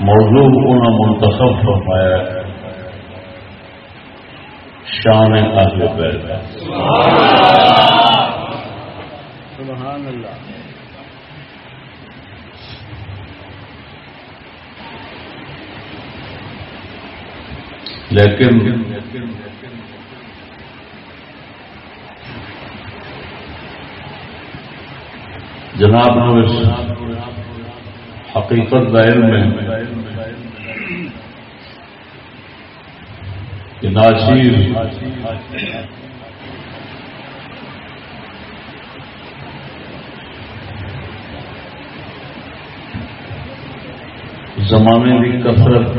موضوع انہوں منتخب فرمایا شان اہل بیت۔ سبحان اللہ۔ لیکن جناب نو حقیقت دائر میں کہ ناشیر زمانے کی کثرت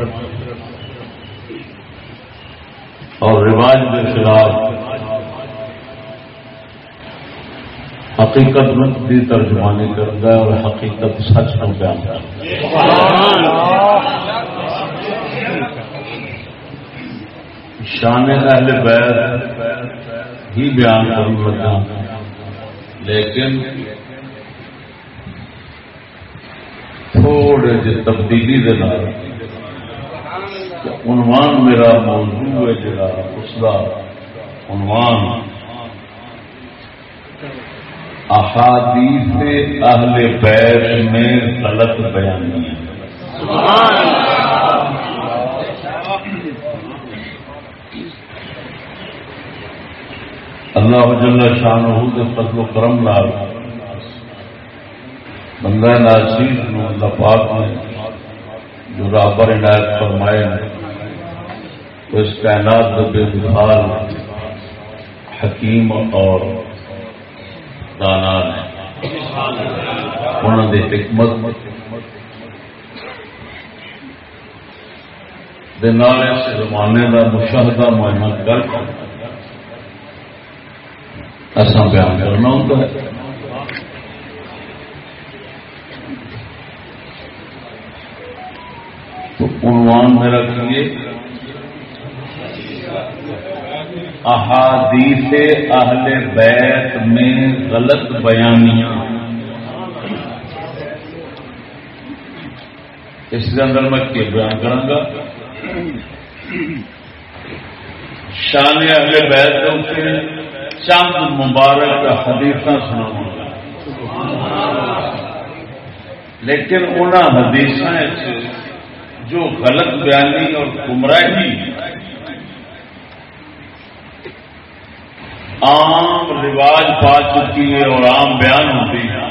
اور رواج کے خلاف حقیقت کی ترجمانی کرتا ہے اور حقیقت سچ کو بیان کرتا شان اہل بیت ہی بیان کروں لگا لیکن تھوڑے جی تبدیلی دے عنوان میرا موضوع ہے جڑا، اس کا عنوان احادیث اہل بیت میں غلط بیانی ہے۔ اللہ جل شان کے فضل و کرم لال بندہ ناصیر اللہ پاک نے جو رابر عنایت فرمائے تو اس کائنات بے مثال حکیم اور دانا نے انہوں نے حکمت اس زمانے کا مشاہدہ معائنہ کر۔ ایسا بیان کرنا ہوتا ہے۔ تو عنوان میرا کیے؟ احادیث اہل بیت میں غلط بیانیاں۔ اس کے اندر میں کیا بیان کروں گا؟ شان اہل بیت کے چند مبارک حدیث سنا لیکن ان حدیث جو غلط بیانی اور گمراہی عام رواج پا چکی ہے اور عام بیان ہوتی ہے۔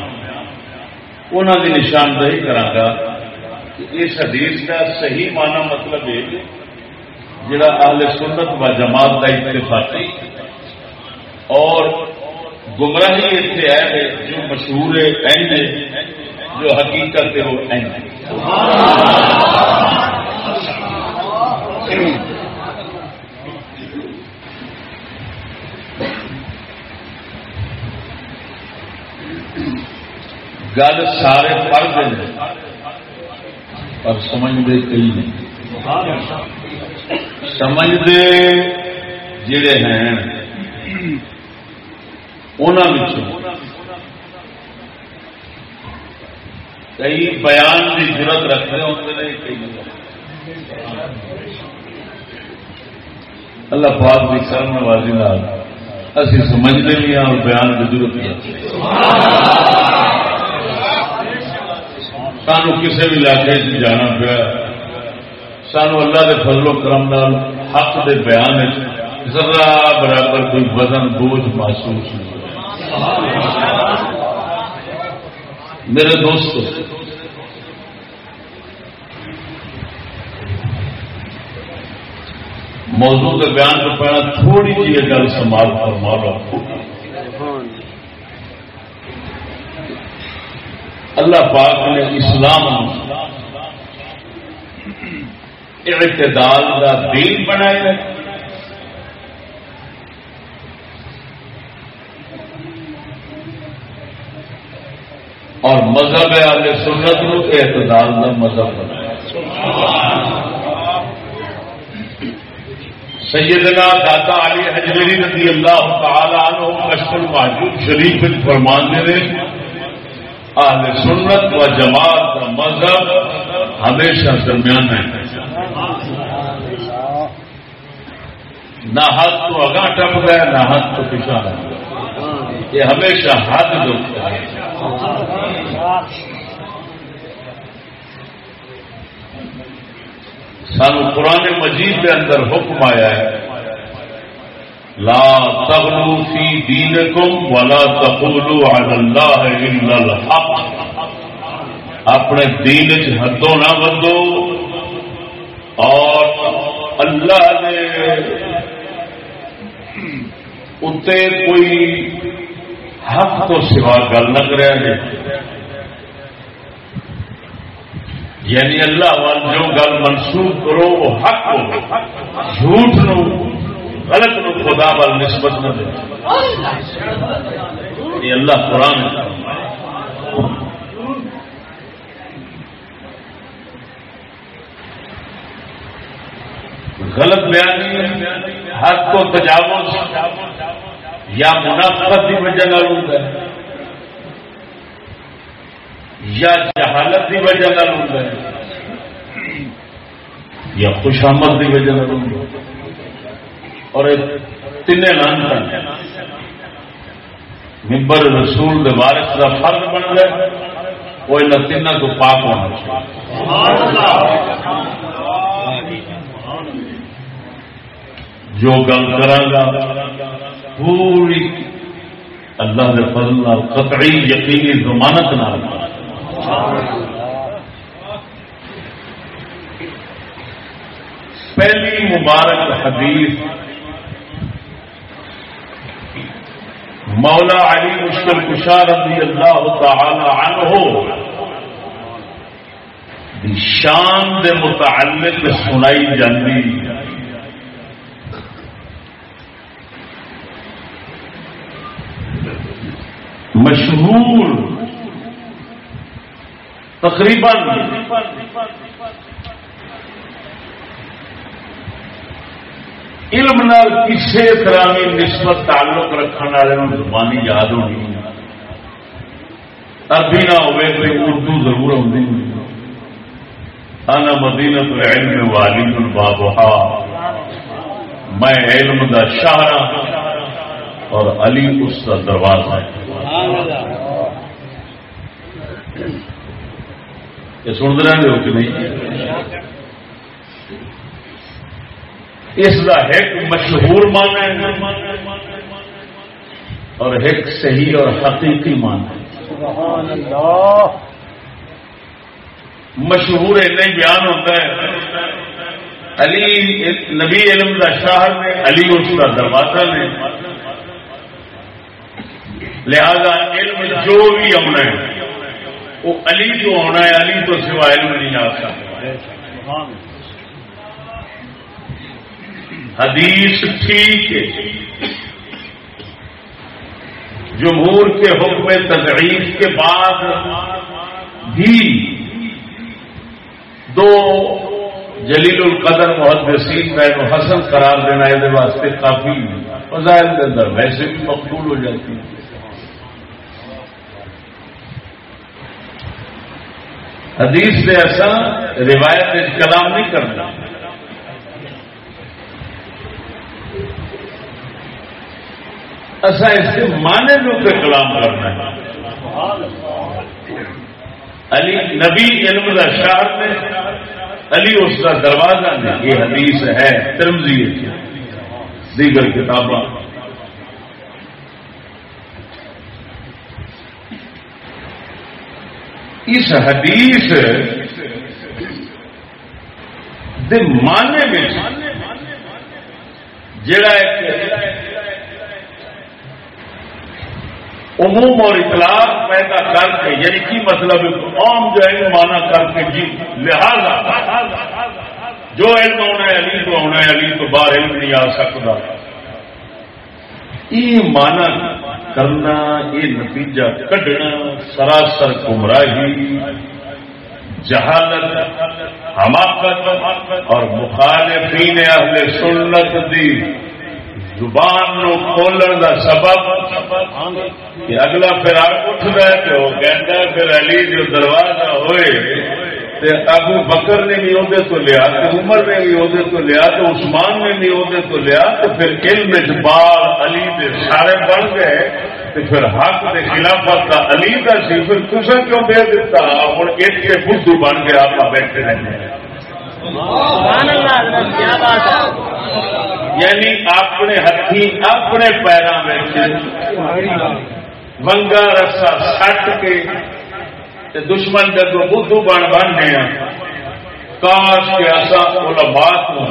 انہوں کی نشاندہی کرا کہ اس حدیث کا صحیح معنی مطلب ہے جڑا اہل سنت و جماعت کا اتفاقی اور گمراہی اتنے ہے، جو مشہور ہے جو حقیقت ہے، وہ گل سارے پڑھتے ہیں اور سمجھتے کئی نہیں سمجھتے جڑے ہیں۔ انہوں کئی بیان کی ضرورت رکھتے ہوتے ہیں کئی اللہ پاک کی کرم نوازی اسی سمجھتے بھی ہاں اور بیان کی ضرورت سانو کسی بھی علاقے جانا پیا سانو اللہ کے فضل و کرم نال حق دے بیان ذرا برابر کوئی وزن بوجھ محسوس نہیں میرے دوست موضوع کے بیان کو پہنا تھوڑی سی گل سنبھال فرما لو اللہ پاک نے اسلام اعتدال کا دین بنایا اور مذہب آل سنت نو اعتدال کا مذہب بنایا۔ سیدنا داتا علی حجری رضی اللہ تعالی عنہ کشف المحجوب شریف فرمان دے آل سنت و جماعت کا مذہب ہمیشہ درمیان ہے۔ نہ ہاتھ تو اگاں ٹپ گیا نہ ہاتھ تو پیچھا یہ ہمیشہ حد دکھ ہے۔ سانو قرآن مجید کے اندر حکم آیا ہے۔ لا تغلو فی دینکم ولا تقولو علی اللہ الا الحق. اپنے دین چ حدوں نہ بندو اور اللہ نے اتنے کوئی حق تو سوا گل نہ کرے یعنی اللہ وال جو گل منسوخ کرو، وہ حق ہو، جھوٹ نو غلط نو خدا وال نسبت نہ دے۔ یہ اللہ قرآن غلط بیانی حق کو تجاوز یا منافقت کی وجہ نہ ہوتا ہے۔ یا جہالت کی وجہ نہ ہوتا ہے۔ یا خوشامد کی وجہ نہ ہوتا اور تین لانتا ممبر رسول دے وارث کا فرد بن گئے۔ وہ ان تین کو پاک ہونا چاہیے۔ جو گل کرا پوری اللہ کے فضل قطعی یقینی ضمانت نہ پہلی مبارک حدیث مولا علی مشکل کشار رضی اللہ تعالی عنہ شان دے متعلق سنائی جاتی مشہور تقریباً علم نال کسی طرح کی نسبت تعلق رکھنے والے زبانی یاد ہونی ابھی نہ ہوئے تو اردو ضرور آتی انا مدینت علم والی بابا میں علم دا شاہراہ اور علی اس کا دروازہ ہے یہ سن رہے ہو کہ نہیں؟ اس کا ایک مشہور مان ہے اور ایک صحیح اور حقیقی مان ہے۔ مشہور اتنا ہی بیان ہوتا ہے۔ علی نبی علم کا شاہر نے علی اس کا دروازہ نے۔ لہذا علم جو بھی آنا ہے وہ علی تو آنا ہے علی تو سوا علم نہیں آ سکتا۔ حدیث ٹھیک ہے۔ جمہور کے حکم تجریف کے بعد بھی دو جلیل القدر محدثین کا حسن قرار دینا یہ واسطے کافی فضائل کے اندر ویسے بھی مقبول ہو جاتی ہے حدیث سے ایسا روایت کلام نہیں کرنا۔ ایسا اس کے مانے جو پہ کلام کرنا ہے۔ علی نبی علم کا شاہ نے، علی اس کا دروازہ نے، یہ حدیث ہے ترمزی دیگر کتابیں اس حدیث دے معنی میں جڑا ایک عموم اور اطلاع پیدا کر کے یعنی کی مطلب عام جو ہے مانا کر کے جی لہذا جو علم ہونا ہے، علی تو ہونا ہے، علی تو باہر علم نہیں آ سکتا۔ یہ مانا کرنا یہ نتیجہ کڈنا سراسر گمراہی، جہالت، حماقت اور مخالفین اہل سنت دی۔ زبان نو کھولن دا سبب کہ اگلا پھر اٹھ رہا ہے تو وہ کہتا ہے پھر علی جو دروازہ ہوئے تے ابو بکر نے بھی عہدے تو لیا عمر نے بھی عہدے تو لیا تو عثمان نے بھی عہدے تو لیا تو پھر علم اجبال علی دے سارے بن گئے تو پھر حق دے خلافت کا علی کا سی، پھر کسا کیوں دے دیتا اور ہاں، ایک کے بدھو بن گیا آپ بیٹھے رہے ہیں یعنی اپنے ہاتھی اپنے پیروں میں ونگا رسا سٹ کے دشمن جب بدھو بن بننے کاش کے ایسا علماء کو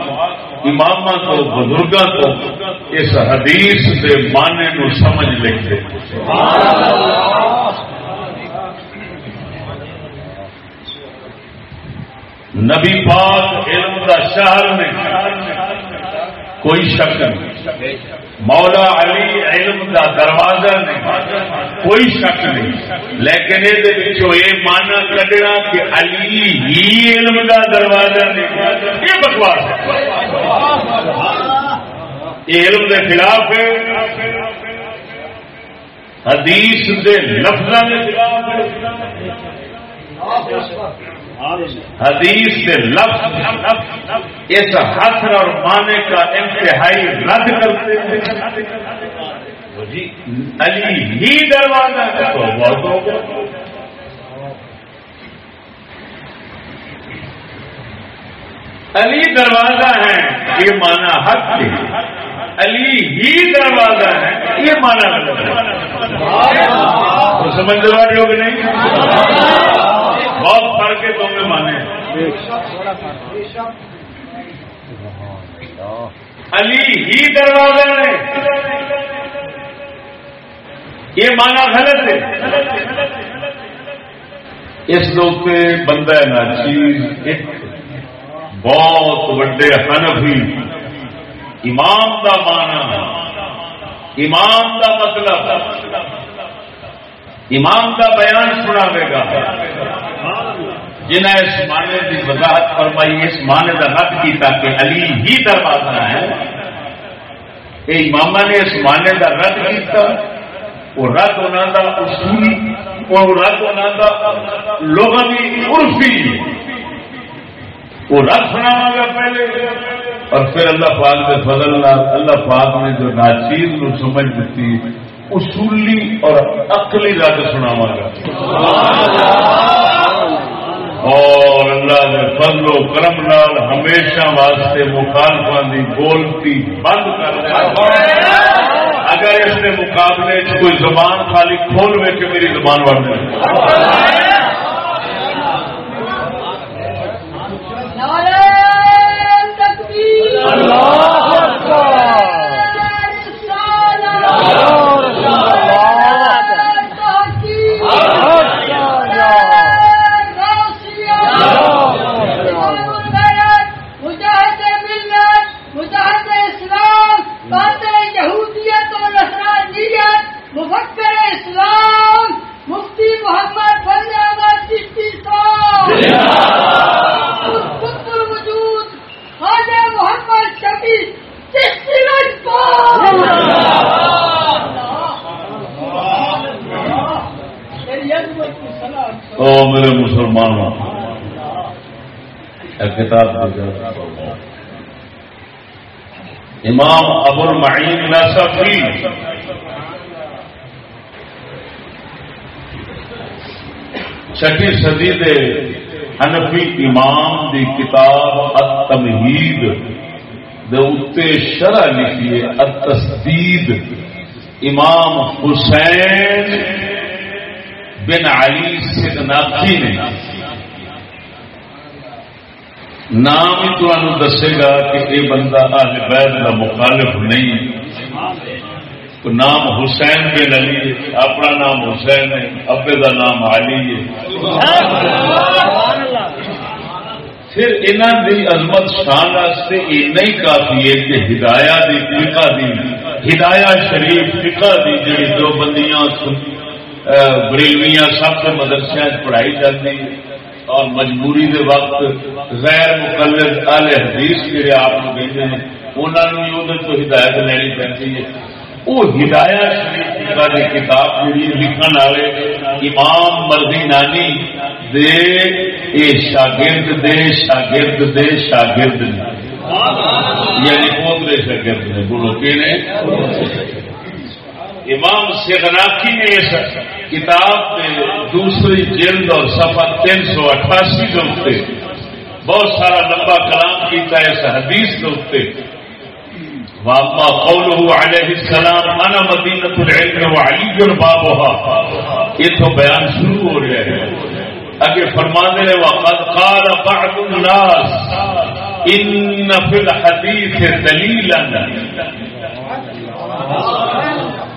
امام تو بزرگوں کو اس حدیث کے معنی کو سمجھ لیں نبی پاک علم کا شہر میں کوئی شک نہیں. مولا علی علم کا دروازہ نہیں. کوئی شک نہیں. لیکن یہ مانا کڈنا کہ علی ہی علم کا دروازہ نہیں. یہ بکواس یہ علم کے خلاف ہے. حدیث کے لفظوں کے خلاف حدیث کے لفظ اس حسر اور مانے کا انتہائی رد کرتے جی علی ہی دروازہ علی دروازہ ہے، یہ مانا حق ہے۔ علی ہی دروازہ ہے، یہ مانا سمجھ رہے ہو کہ نہیں؟ بہت فرق ہے تو میں مانے۔ علی ہی دروازہ ہے یہ مانا غلط ہے۔ اس پہ بندہ ناچیز ایک بہت وڈے حنفی امام کا مانا۔ امام کا مطلب۔ امام کا بیان سنا گا۔ جنہیں اس معنی کی وضاحت فرمائی، اس معنی کا رد کیا کہ علی ہی دروازہ ہے۔ یہ امام نے اس معنی کا رد کیا وہ رد ہونا کا اصولی، وہ رد ہونا کا لوگوں کی عرفی۔ وہ رد سنا گا پہلے۔ اور پھر اللہ پاک کے فضل اللہ پاک نے جو ناچیز نو سمجھ دیتی اصولی اور عقلی رد سناوا گا۔ اور اللہ نے فضل و کرم نال ہمیشہ واسطے مخالفا کی بولتی بند کر اگر اس نے مقابلے کوئی زبان خالی کھول میں کہ میری زبان بڑھ جائے۔ او میرے مسلمانوں کتاب امام ابو المعین نصفی۔ چھٹی صدی دے حنفی امام دی کتاب التمہید دے اتے شرح لکھیے التسدید۔ امام حسین بن علی سدناخی نے. نام ہی تمہیں دسے گا کہ یہ بندہ آج بیت کا مخالف نہیں. نام حسین بن علی اپنا نام حسین ہے، ابے کا نام علی ہے. پھر انہوں کی عظمت شان واسطے اتنا ہی کافی ہے کہ ہدایا دی فقہ دی ہدایا شریف فقہ دی جڑی دو بندیاں بریلویاں سب سے مدرسے پڑھائی جاتی اور مجبوری دے وقت غیر مقلد آل حدیث جڑے آپ کہتے ہیں انہوں نے تو ہدایت لینی پڑتی ہے۔ وہ ہدایت کتاب جی لکھن والے امام مرضی نانی دے، اے شاگرد دے شاگرد دے، شاگرد نے یعنی پوترے شاگرد نے بولو کہ نے امام سیغناکی نے اس کتاب کے دوسری جلد اور سفر تین سو اٹھاسی کے اتنے بہت سارا لمبا کلام کیتا ہے، اس حدیث کے اتنے واما قوله عليه السلام، انا مدینہ العلم وعلی بابها یہ تو بیان شروع ہو رہا ہے۔ اگے فرما دے وقد قال بعض الناس ان في الحديث دليلا۔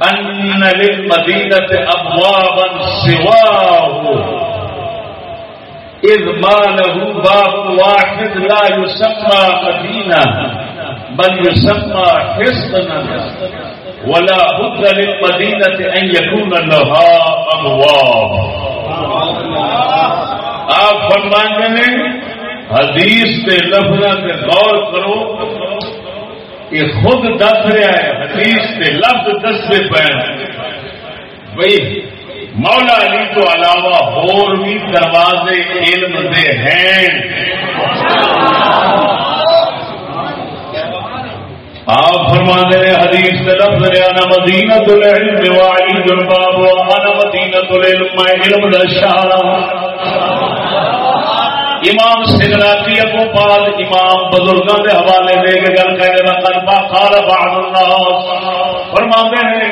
ان للمدينه ابوابا سواه. اذ ما له باب واحد لا يسمى مدينه بل يسمى حصنا. ولا بد للمدينة أن يكون لها أبواب. آپ فرمانے حدیث کے لفظ غور کرو یہ خود دس رہا ہے حدیث کے لفظ دستے پہ بھائی، مولا علی تو علاوہ اور بھی دروازے علم دے ہیں۔ آپ فرما دے حدیث سے لفظ ریانا مدینہ تو العلم وعلی جنباب وانا مدینہ تو العلم، علم دشارا امام سگراتی ابو پال امام بزرگوں کے حوالے دے کے گل کہنے کا قلبہ قال بعض الناس۔ فرما دے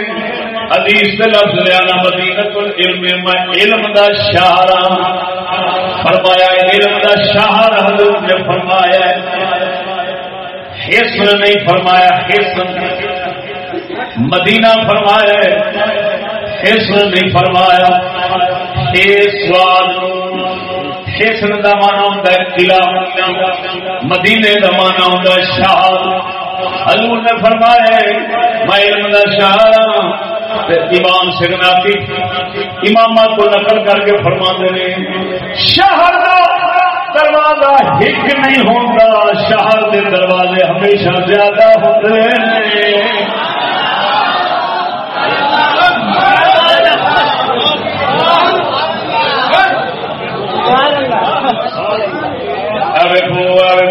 حدیث لفظ العلم علم دا فرمایا، علم دا شہر حضرت نے فرمایا۔ حسن نہیں فرمایا حسن مدینہ فرمایا حسن نہیں فرمایا۔ حسن کا مانا ہوتا ہے قلعہ مدینے کا مانا ہوتا ہے شاہ۔ حضور نے فرمایا میں علم کا شاہ ہاں۔ امام سگناتی امام کو نقل کر کے فرما دے شہر کا دروازہ ہک نہیں ہوتا شہر کے دروازے ہمیشہ زیادہ ہوتے ہیں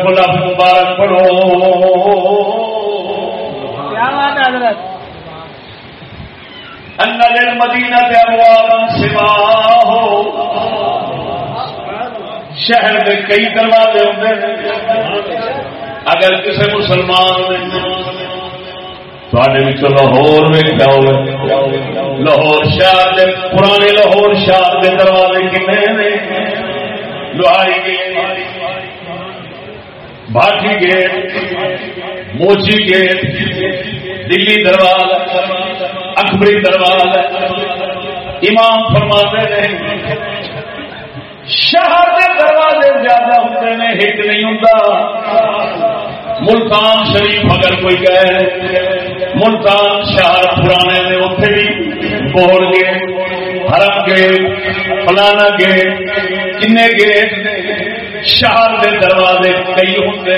مبارک پڑھو۔ مدینہ سوا ہو شہر میں کئی دروازے ہوتے اگر کسی مسلمان لاہور میں لاہور شہر کے پرانے لاہور شہر کے دروازے کتنے Lohari gate gate, Mochi gate, Delhi دروازہ اکبری دروازہ امام فرماتے رہے شہر کے دروازے زیادہ ہوتے ہیں، ایک نہیں ہوتا۔ ملتان شریف اگر کوئی کہے، ملتان شہر پرانے میں اتنے بھی بوڑ گئے حرم گیٹ، فلانا گیٹ کن گیٹ شہر کے دروازے کئی ہوتے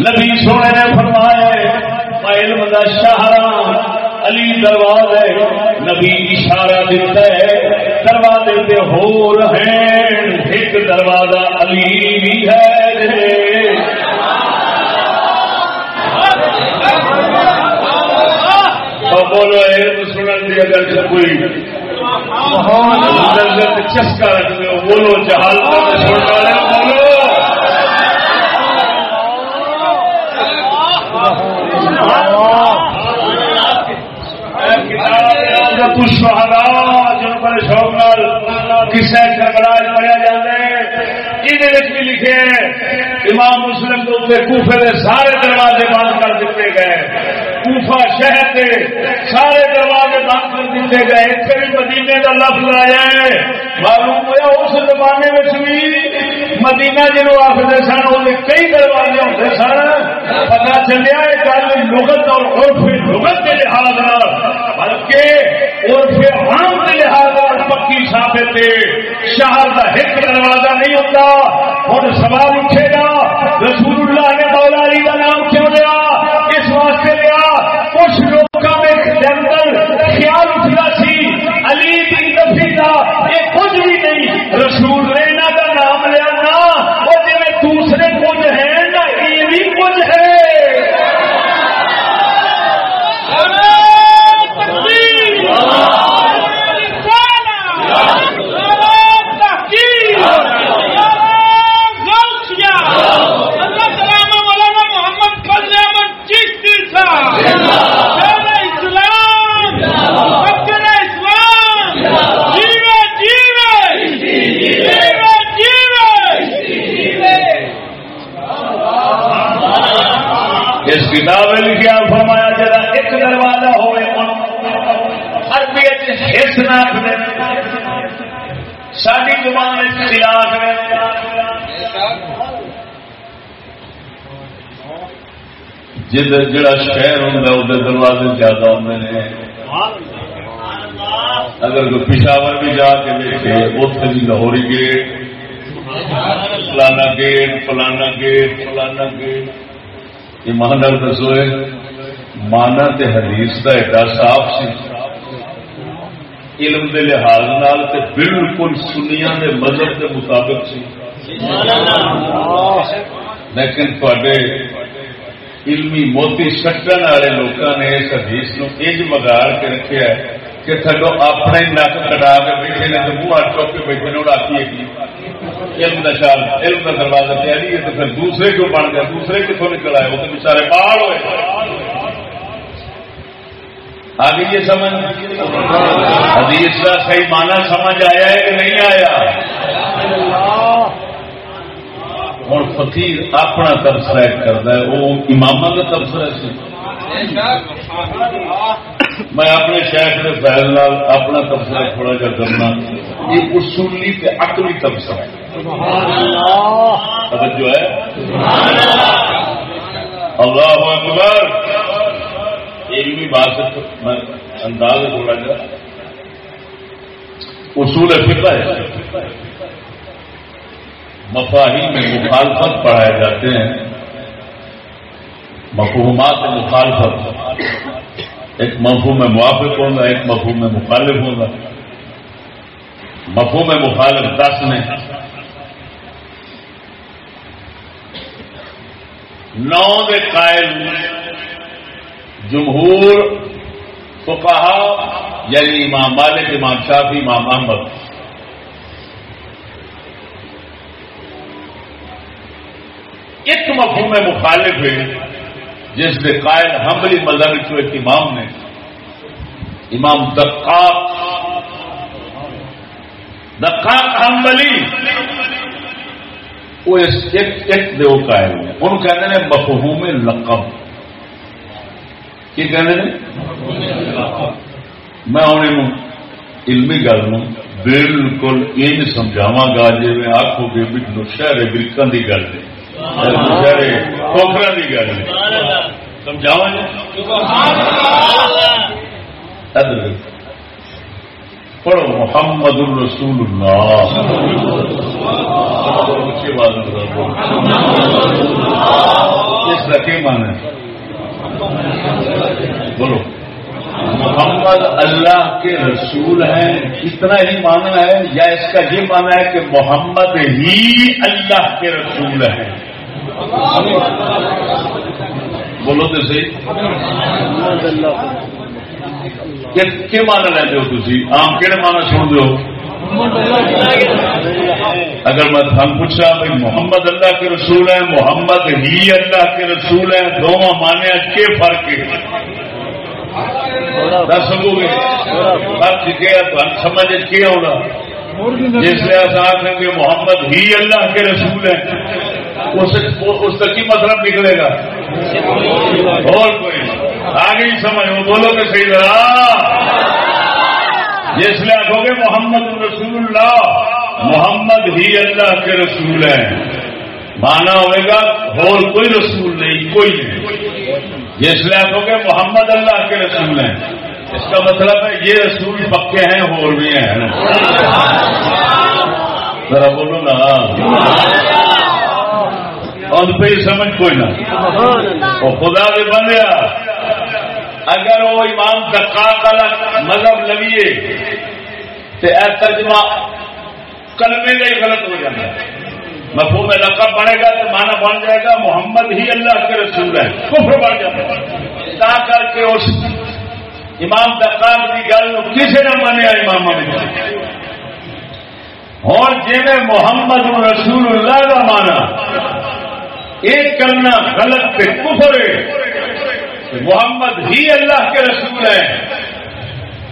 نبی سونے نے فرمایا علم کا شہر علی دروازے نبی اشارہ دیتا ہے دروازے پہ ہو رہے ایک دروازہ علی بھی ہے۔ بولو سنن دی اگر کوئی چسکا رکھ دو بولو جہاز بولو جن بڑے شوق نال کسے کربلا پڑھیا جاتا ہے یہ بھی لکھے امام مسلم کے کوفے کے سارے دروازے بند کر دیتے گئے۔ کوفا شہر کے سارے دروازے بند کر دیتے گئے۔ اتنے بھی مدینے کا لفظ آیا ہے۔ معلوم ہوا اس زمانے میں بھی مدینہ جنوب آخر سن، وہ کئی دروازے ہوتے سن۔ پتا چلیا یہ گل لغت اور عرف لغت کے لحاظ بلکہ عرف عام کے لحاظ پکی ثابت شہر کا ایک دروازہ نہیں ہوتا۔ ہوں سوال اٹھے گا، رسول اللہ نے مولا علی کا نام کیوں لیا اس واسطے لیا کچھ لوگوں میں جنگل خیال اٹھنا سی علی کی نفی کا یہ کچھ بھی نہیں رسول نے اس کتاب میں لکھا فرمایا جا ایک دروازہ ہوئے عربی حص نہ ساری زبان خلاف جڑا شہر ہوں وہ دروازے زیادہ ہوتے ہیں اگر کوئی پشاور بھی جا کے دیکھے اتنے بھی جی لاہوری گیٹ، فلانا گیٹ فلانا گیٹ فلانا گیٹ۔ یہ مہاندر دسو مانا تے حدیث کا ایڈا صاف سی۔ علم دے لحاظ نال تے بالکل سنیا دے مذہب کے مطابق سی۔ لیکن تے علمی موتی سٹن والے لوگوں نے اس حدیث نو انج مگاڑ کے رکھا ہے کہ تھڈو اپنے نک کٹا کے بیٹھے نے منہ چوک کے بیٹھے نے اڑاتی ہے علم کا شال، علم کا دروازہ تیاری ہے تو پھر دوسرے کیوں بن گیا؟ دوسرے کتوں نکل آئے؟ وہ تو بچارے بال ہوئے۔ آگے یہ سمجھ۔ حدیث کا صحیح مانا سمجھ آیا ہے کہ نہیں آیا؟ فقیر اپنا تبصرہ کرتا ہے، وہ امام کا تبصرہ سی میں اپنے شہر کے فیل لال اپنا تبصرہ تھوڑا جا کرنا۔ یہ اصولی تے عقلی تبصرہ ہے۔ جو ہے۔ اللہ اکبر۔ علمی بات میں انداز تھوڑا جا۔ اصول فکر ہے۔ مفاہیم میں مخالفت پڑھائے جاتے ہیں۔ مفہومات مخالفت۔ ایک مفہوم میں موافق ہوگا ایک مفہوم میں مخالف ہوگا مفہوم میں مخالف دس میں۔ نو کے قائل جمہور تو کہا یعنی امام مالک، امام شافی امام احمد ایک مفہوم میں مخالف ہے جس کے قائل حملی مذہب ایک امام نے، امام دقاق دقاق حملی وہ ایک ایک دو قائل ہیں۔ ان کہتے ہیں مفہوم لقب۔ کی کہتے ہیں میں انہیں علمی گل بالکل یہ سمجھاوا گا جی میں آخو گے بھی نشہر برکن کی گل ہے۔ پوکھرا کی گل۔ سمجھاوا جی؟ پڑھو محمد الرسول اللہ۔ اس کا کیا مان ہے؟ بولو۔ محمد اللہ کے رسول ہیں۔ اتنا ہی مانا ہے، یا اس کا یہ مانا ہے کہ محمد ہی اللہ کے رسول ہیں۔ بولو تو صحیح۔ کی مان لیتے ہو تھی آم کہڑے مانا سن دو۔ اگر میں تھن پوچھا بھائی محمد اللہ کے رسول ہیں، محمد ہی اللہ کے رسول ہیں، دونوں مانے کے فرق ہے؟ دس سکو گے سمجھ کیا ہوگا جس لیے آخر گے محمد ہی اللہ کے رسول ہیں، اس کا کی مطلب نکلے گا؟ اور کوئی آگے ہی سمجھ وہ بولو کہ صحیح ذرا جس لیے آخو گے، محمد رسول اللہ محمد ہی اللہ کے رسول ہیں۔ مانا ہوئے گا، اور کوئی رسول نہیں، کوئی نہیں۔ جس لیے آخو گے محمد اللہ کے رسول ہیں اس کا مطلب ہے، یہ رسول پکے ہیں اور بھی ہیں ذرا بولو نا۔ اور پہ سمجھ کوئی نہ۔ وہ خدا بھی بندیا اگر وہ امام دقاق والا مذہب لگیے، تو اے ترجمہ کلمے کا ہی غلط ہو جاتا ہے مفہوم لقب بنے گا تو مانا بن جائے گا محمد ہی اللہ کے رسول ہے کفر بن جاتا ہے۔ تا کر کے اس امام دقاق کی گل کسی نہ مانے امام اور جی محمد رسول اللہ کا مانا ایک کرنا غلط پہ کفر ہے۔ محمد ہی اللہ کے رسول ہیں۔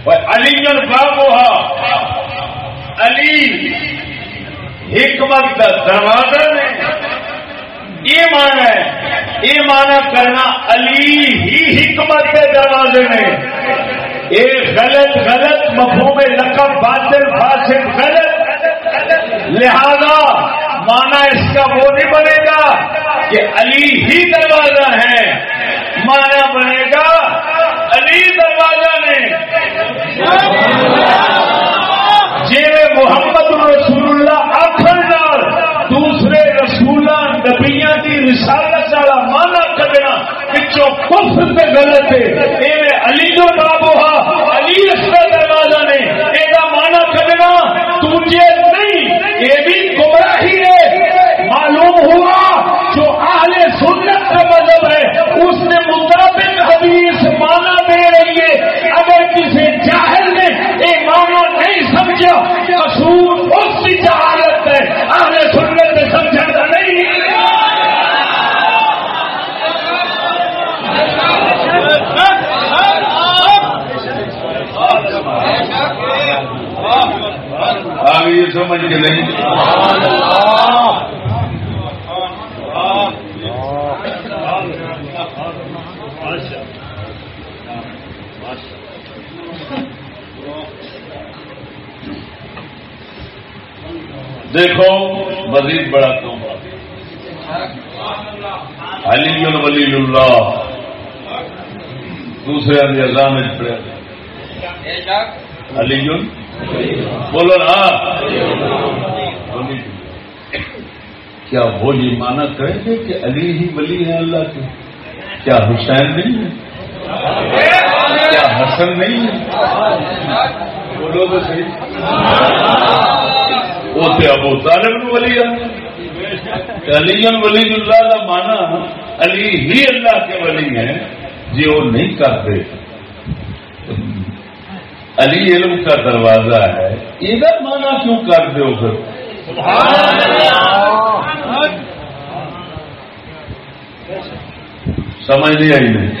اور علی گڑھ علی حکمت کا دروازہ نے یہ مانا ہے، یہ مانا کرنا علی ہی حکمت کے دروازے نے۔ یہ غلط غلط مفہوم لقب، باطل فاسد غلط۔ لہذا مانا اس کا وہ نہیں بنے گا کہ علی ہی دروازہ ہے۔ مانا بنے گا علی دروازہ نے جی محمد رسول اللہ آخر دوسرے رسول نبیا کی رسالت والا مانا کرنا پچھوں کفر سے غلط ہے ایویں علی جو بابو علی اس کا دروازہ نے یہ مانا کرنا تجھے نہیں، یہ بھی گمراہی ہے۔ معلوم ہوا جو اہل سنت کا مذہب ہے، اس نے مطابق حدیث مانا دے رہی ہے۔ اگر کسی جاہل نے یہ مانا نہیں سمجھا قصور اس کی جہالت ہے اہل سنت نے سمجھا نہیں آگے یہ سمجھ کے نہیں۔ دیکھو مزید بڑا کام علی ولی اللہ۔ دوسرے اعظام پڑے علی بولو نا۔ کیا وہ یہ مانا کریں گے کہ علی ہی ولی ہے اللہ کے؟ کیا حسین نہیں ہے؟ کیا حسن نہیں ہے؟ بولو تو صحیح۔ وہ تو ابو طالب ولی علی ولی اللہ کا مانا علی ہی اللہ کے ولی ہیں۔ جی وہ نہیں کرتے۔ علی علم کا دروازہ ہے۔ ادھر مانا کیوں کر دو پھر؟ سمجھ نہیں آئی نہیں؟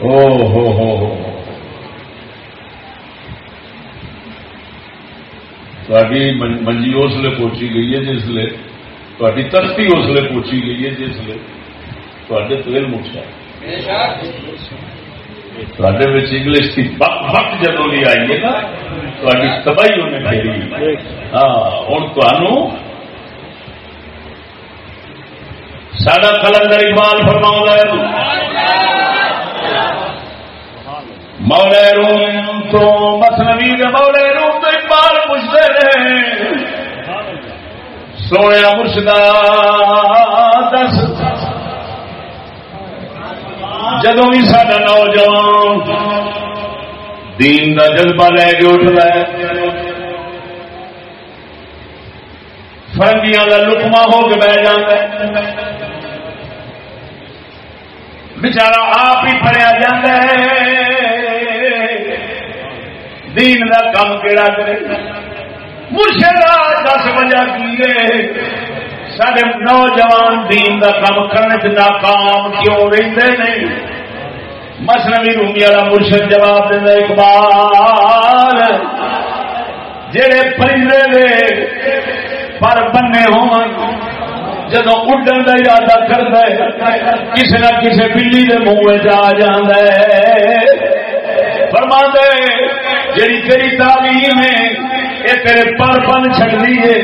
او ہو ہو ہو۔ تاری منجی اس لیے پوچھی گئی ہے جس لیے تاری تختی اس لیے پوچھی گئی ہے جس لیے تے علم اٹھا۔ انگلش کی وقت جدو نہیں آئی ہے نا تاری تباہی ہونے پھیری ہاں ہوں تمہوں سڈا کلندر اقبال فرماؤں مولے روم تو مسنوی مولے روم تو اقبال پوچھتے رہے سونے مرشدہ دس جدو بھی سارا نوجوان دین کا جذبہ لے کے اٹھتا ہے۔ فرنگیاں کا لکما ہو کے بہ جاتا ہے۔ بچارا آپ ہی پڑیا جا دین کا کام کہڑا کرے۔ مرشد دس بجا کی سارے نوجوان دین کا کام کرنے ناکام کیوں رہتے نہیں مسلمی رومی والا مرشد جواب دینا اقبال جڑے پرندے دے پر بنے ہو جدو اڈن کا ارادہ کرتا ہے کسی نہ کسی بلی کے منہ آ جا فرما دے جی تیری تعلیم ہے، یہ تیرے پر پن چڑی ہے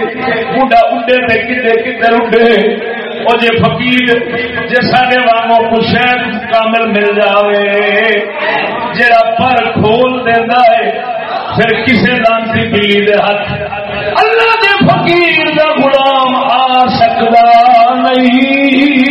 منڈا اڈے تے کدے کدھر اڈے وہ جی فقیر جی سارے واگوں کو شاید کامل مل جائے جا پر کھول دینا ہے، پھر کسی لانتی بلی دے ہاتھ، اللہ دے فقیر دا غلام آ سکتا نہیں۔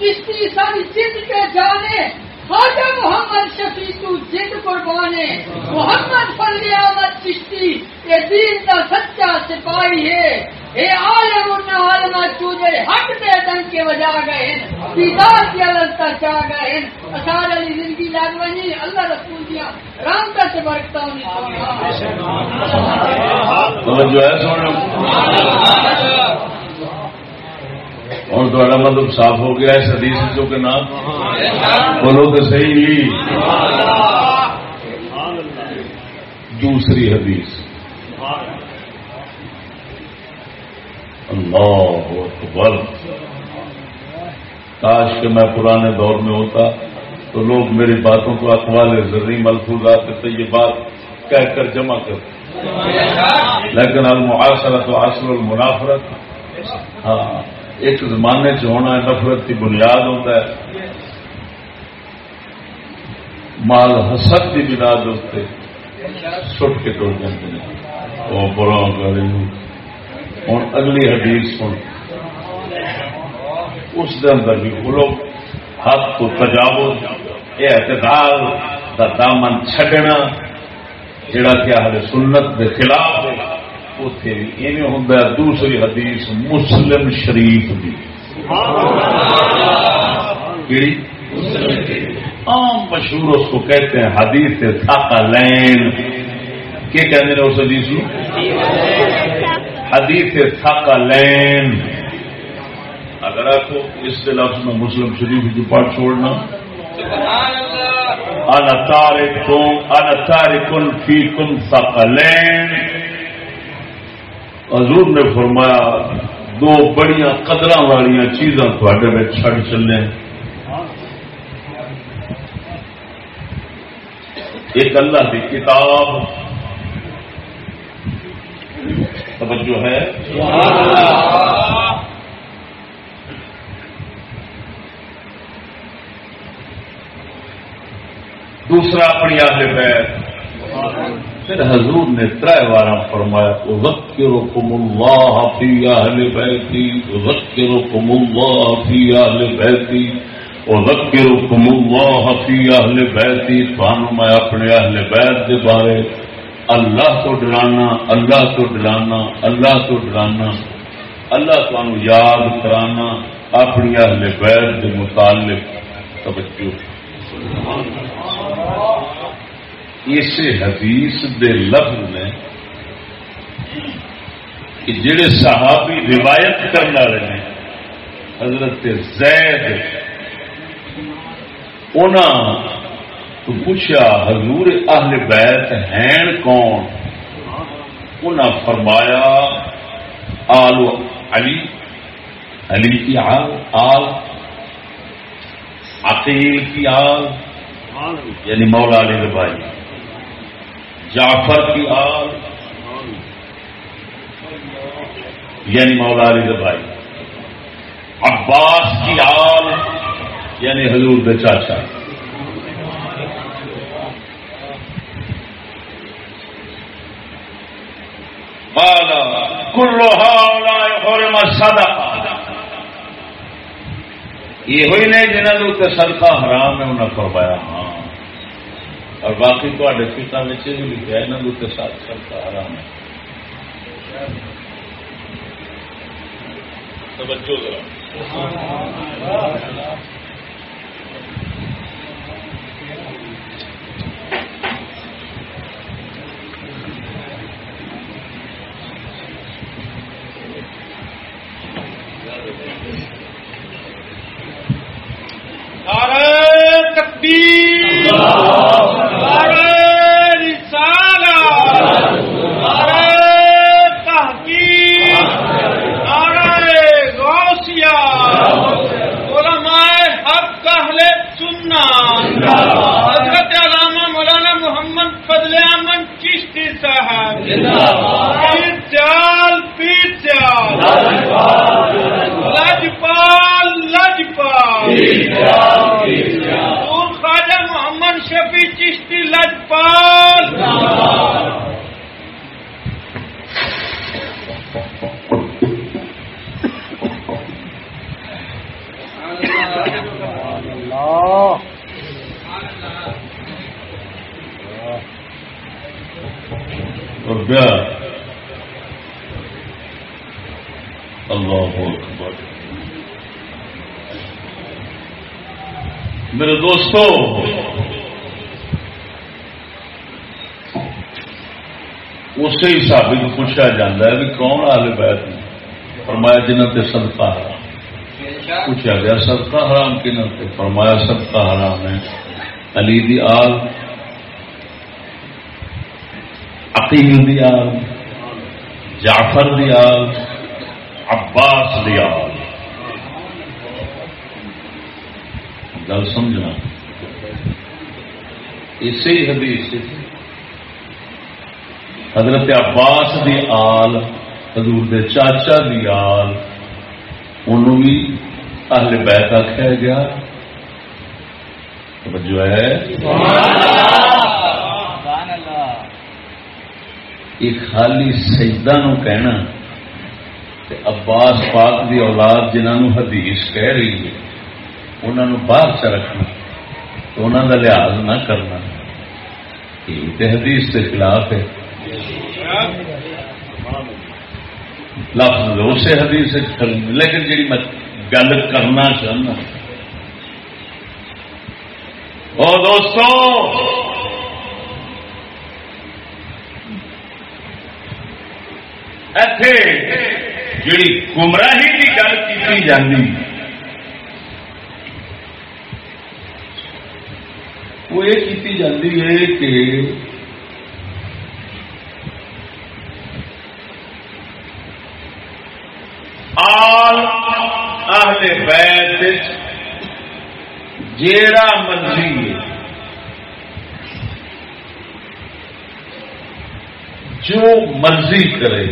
کشتی ساری جد کے جانے خواجہ محمد شفیع تو جد قربانے، محمد فضل احمد چشتی، یہ دین کا سچا سپاہی ہے۔ اے عالم ان چوجے حق دے دن کے وجہ گئے ہیں۔ دیدار کی الستا چاہ گئے ہیں۔ اثار علی زندگی لگ ونی اللہ رسول دیا رام کا سے برکتا ہونی جو ہے سونا اور تھوڑا مطلب صاف ہو گیا اس حدیث جو کہ نام؟ بولو تو صحیح۔ دوسری حدیث۔ اللہ اکبر۔ کاش کہ میں پرانے دور میں ہوتا تو لوگ میری باتوں کو اخبار زرعی ملفوظات تو یہ بات کہہ کر جمع کر لیکن المعاصرت تو اصل المنافرت۔ ہاں۔ ایک زمانے سے ہونا ہے، نفرت کی بنیاد ہوتا ہے۔ مال حسد کی بنیاد ہوتے، سٹ کے ٹوٹ جاتے ہیں۔ وہ برا کرے ہوں، اگلی حدیث سن۔ اس کے اندر بھی بولو حق کو تجاوز، یہ اعتدال کا دامن چھڈنا، جڑا کیا حل سنت کے خلاف ہے۔ اتے بھی ہوں دوسری حدیث مسلم شریف کی عام مشہور اس کو کہتے ہیں حدیث تھاکا لین۔ کیا کہتے ہیں اس حدیث حدیث تھاکا لین۔ اگر آپ کو اس کے لفظ میں مسلم شریف کی پاٹ چھوڑنا۔ انا تارک فی کم ثقلین حضور نے فرمایا، دو بڑیاں قدر والی چیزاں تھوڑے میں چڑ چلے ایک اللہ کی کتاب۔ توجہ ہے۔ دوسرا اپنی آگے بیٹھ پھر حضور نے تر بار فرمایا اللہ فی اہل بیتی اللہ فی اہل بیتی اللہ فی اہل بیتی، تھانوں میں اپنے اہل بیت کے بارے اللہ تو ڈرانا، اللہ تو ڈرانا، اللہ تو ڈرانا، اللہ تمہوں یاد کرانا، اپنی اہل بیت کے متعلق توجہ۔ اس حدیث دے لفظ میں کہ جڑے صحابی روایت کرنے والے ہیں حضرت زید تو پوچھا، حضور اہل بیت ہیں کون؟ انہاں فرمایا، آل علی علی کی آل آل عقیل کی آل یعنی مولا علی ربائی جعفر کی آل یعنی مولا علی بھائی، عباس کی آل یعنی حضور دے چاچا۔ سدا یہ ہوئی نہیں جنہوں نے سدکا حرام ہے انہیں فرمایا ہاں۔ اور باقی تے پتا میں بھی لکھا یہاں کے ساتھ سب کا آرام ہے۔ توجہ ذرا۔ اسی حساب کو پوچھا جا ہے بھی کون آل بیت نے فرمایا جنہوں سے سدکا پوچھا گیا سب حرام کی نہ فرمایا سب حرام ہے۔ علی دی آل، عقیل دی آل، جعفر دی آل، عباس دی آل۔ گل سمجھنا۔ اسی حدیث سے حضرت عباس دی آل، حضور دے چاچا دی آل انہوں بھی اہل بیت آخیا گیا۔ جو ہے۔ یہ خالی سجدہ نو کہنا تے عباس پاک دی اولاد جنہوں حدیث کہہ رہی ہے انہوں باہر چ رکھنا تو انہوں کا لحاظ نہ کرنا۔ یہ حدیث کے خلاف ہے۔ لفظ اسے حدیث لیکن جی میں گل کرنا چاہنا۔ اور دوستو! اتے جی گمراہی کی گل کی جاتی وہ یہ کی جاتی ہے کہ آل اہل بیت جیڑا مرضی ہے۔ جو مرضی کرے،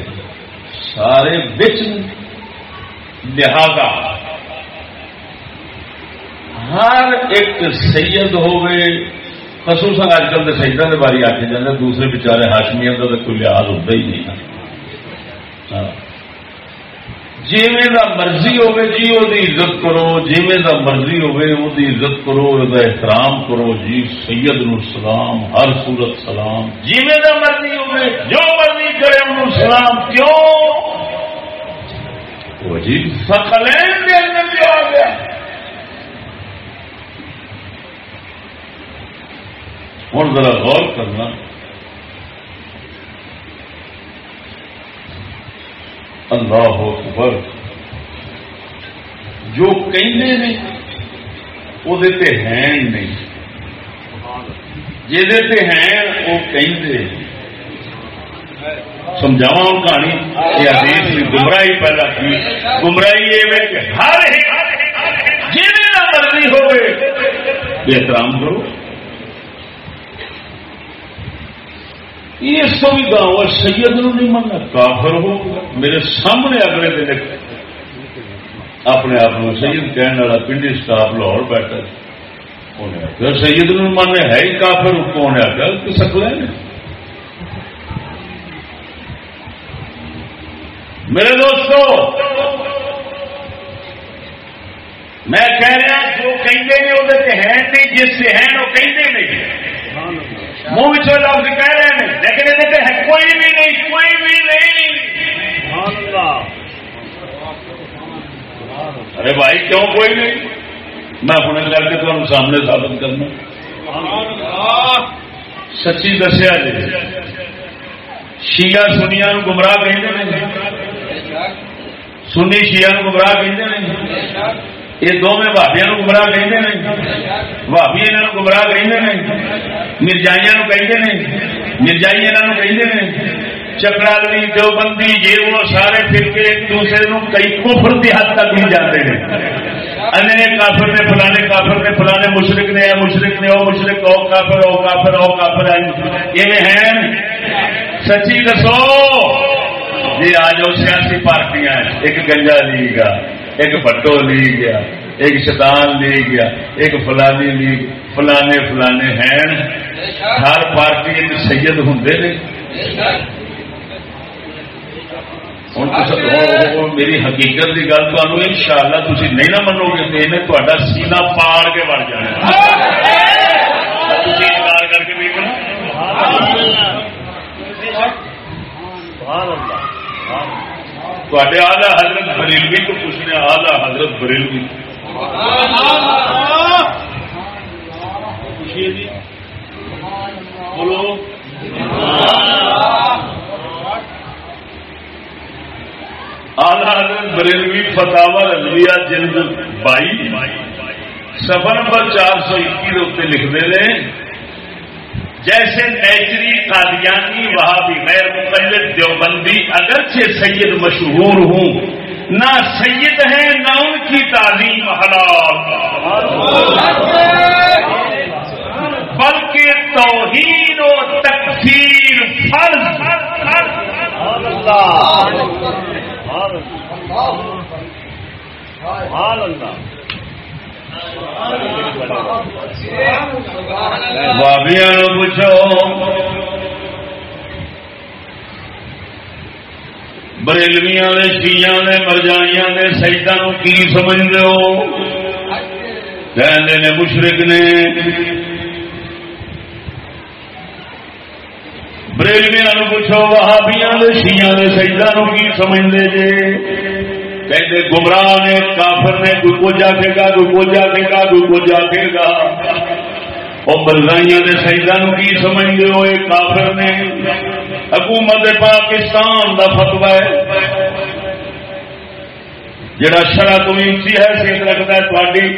سارے بچ لہذا ہر ایک سید ہوئے خصوصاً اج کل کے سجدوں کے بارے آخے جاتے دوسرے بچارے ہاشمیا کا تو کوئی لحاظ ہوتا ہی نہیں۔ جیویں دا مرضی ہوے جی وہ عزت کرو، جیویں دا مرضی ہوے وہ عزت کرو وہ احترام کرو جی سید نو سلام ہر صورت سلام۔ جیویں دا مرضی ہوے جو مرضی کرے ان سلام کیوں؟ وہ جی سکلین دے اندر جو آ گیا۔ ہوں ذرا غور کرنا۔ اللہ اکبر۔ جو کہنے نے وہ ہے نہیں۔ جی ہیں وہ کہتے سمجھاوا ہوں کہانی، یہ آدیش نے گمراہی پیدا کی۔ گمراہی یہ ہر جی مرضی ہوئے احترام کرو۔ اس کو بھی گاؤں سید نو نہیں مننا کافر ہو، میرے سامنے اگلے دن اپنے آپ کو سید کہنے والا پنڈی اسٹاف لاہور بیٹھا۔ انہیں آخر سید نو من ہے ہی کافر کون ہے؟ گل تو سکلے میرے دوستو، میں کہہ رہا جو کہیں وہ ہیں نہیں، جس سے ہیں وہ کہیں نہیں۔ منہ چ لفظ کہہ رہے ہیں، لیکن یہ ہے کوئی بھی نہیں، کوئی بھی نہیں۔ ارے بھائی، کیوں کوئی نہیں؟ میں ہوں کر کے تمہیں سامنے ثابت کرنا۔ سچی دسیا جی۔ شیعہ سنیا گمراہ کہ سنی شیعہ گمراہ کہ یہ دونوں بھابیا گمراہ کہیں بھابی یہاں گمراہ کہیں مرجائیاں کہیں مرجائی یہاں کہیں چکرالی جو بندی یہ وہ سارے فرقے ایک دوسرے نو کئی کفر کی حد تک بھی جاتے ہیں انے کافر نے فلانے کافر نے فلانے مشرق نے مشرق نے، او مشرق او کافر او کافر او کافر یہ ہیں؟ سچی دسو۔ جی آ جاؤ سیاسی پارٹیاں ایک گنجا لیگ ایک بٹو لی گیا، ایک شیطان لی گیا، ایک فلانی لی فلانے فلانے ہیں۔ ہر پارٹی سید ہوں میری حقیقت کی گل تمہیں ان شاء اللہ تھی نہیں نہ منو گے تو انہیں تا سینا پاڑ کے بڑھ جانا کر کے بھی آلہ حضرت بریلوی کو پوچھنے آلہ حضرت بریلوی بولو آلہ حضرت بریلوی فتح رضویہ جلد بائی سفر نمبر چار سو اکی لکھتے ہیں جیسے نیچری قادیانی وہاں بھی غیر مقلد دیوبندی اگرچہ سید مشہور ہوں، نہ سید ہیں، نہ ان کی تعلیم حلال۔ بلکہ توہین و تکفیر فرض۔ بابیا پوچھو بریلویاں نے شیاں نے مرجانیاں نے سائڈوں کی سمجھتے ہو کہتے نے مشرق نے بریلویاں پوچھو وہابیاں نے شیاں نے سائڈوں کی سمجھتے جے کہتے گمراہ نے، کافر نے، کوئی کو جاگے گا کوئی کو جاگے گا کوئی کو جاگے گا وہ بلائیاں نے شہیدان کی سمجھتے ہو یہ کافر نے۔ حکومت پاکستان کا فتوا ہے۔ جڑا شرح تو اچھی حیثیت رکھتا ہے تھوڑی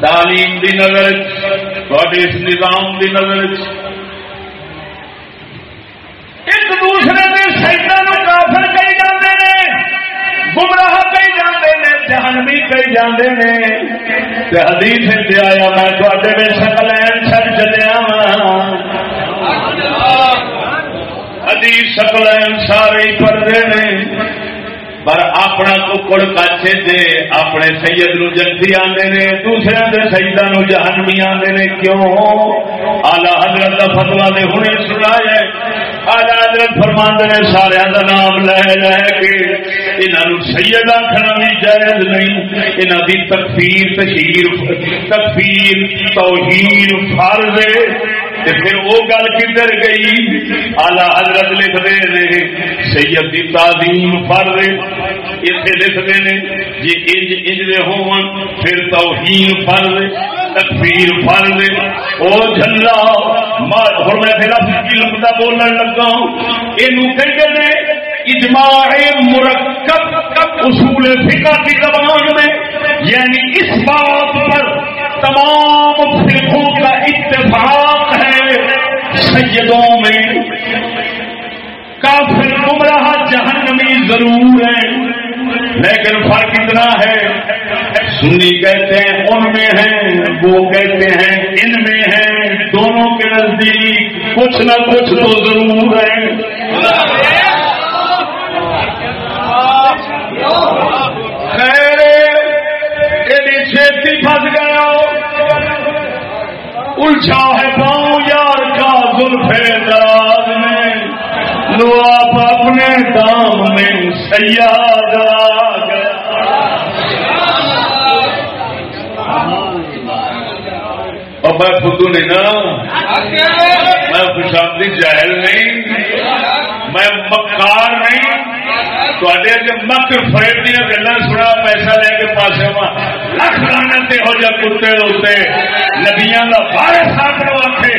تعلیم دی نظر تھوڑے اس نظام دی نظر ایک دوسرے کے شہیدان کافر کہی جانے نے، گمراہ کہی جانے نے، جہنمی کہی جانے نے۔ حدیث سے آیا، میں تھوڑے میں شکل چڑ چلیا حدیث شکل سارے پڑھتے ہیں پر اپنا ککڑ کچھ دے اپنے سید نو جنتی آدھے نے دوسرے کے سیدان نو جہنمی آدھے نے کیوں آلہ حضرت کا فتوا نے ہوں سنا ہے آلہ حضرت فرماند نے سارا کا نام لے لے کے انہوں سید آخنا بھی جائز نہیں انہوں کی تکفیر تشہیر تکفیر توہیر فرض پھر وہ گل کدھر گئی؟ آلہ حضرت لکھتے ہیں سید کی تعظیم فرض اتنے لکھتے ہیں جی انج انجتے ہون، پھر توہین فرض تکفیر فرض او جھلا ہر میں پھر کی لمبا بولن لگا۔ یہ کہتے ہیں اجماع مرکب اصول فقہ کی زبان میں یعنی اس بات پر تمام فرقوں کا اتفاق سیدوں میں کافر گمراہ جہنمی ضرور ہے لیکن فرق اتنا ہے، سنی کہتے ہیں ان میں ہیں، وہ کہتے ہیں ان میں ہیں۔ دونوں کے نزدیک کچھ نہ کچھ تو ضرور ہے خیر چھتی پھنس گیا۔ الجھا ہے پاؤں یار کا زلفے دراز میں، لو آپ اپنے دام میں سیاد آ گیا اور میں خود نہیں نا، میں خوشامدی جاہل نہیں، میں مکار نہیں۔ تے مکر فریب دیا گلا سنا پیسہ لے کے پاس لکھ لانا ہو جا کتے ہوتے نبیاں کا بارے ساتھ آخے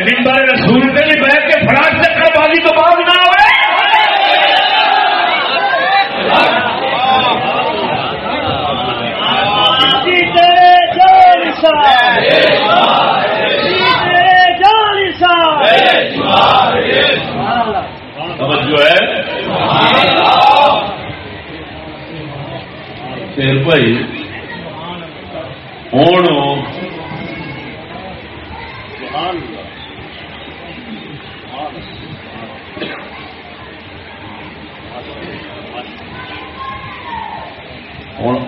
نمبر رسول کے لیے بہ کے فراق چکر بازی تو بعد نہ ہوئے جو ہے پھر بھائی ہوں ہوں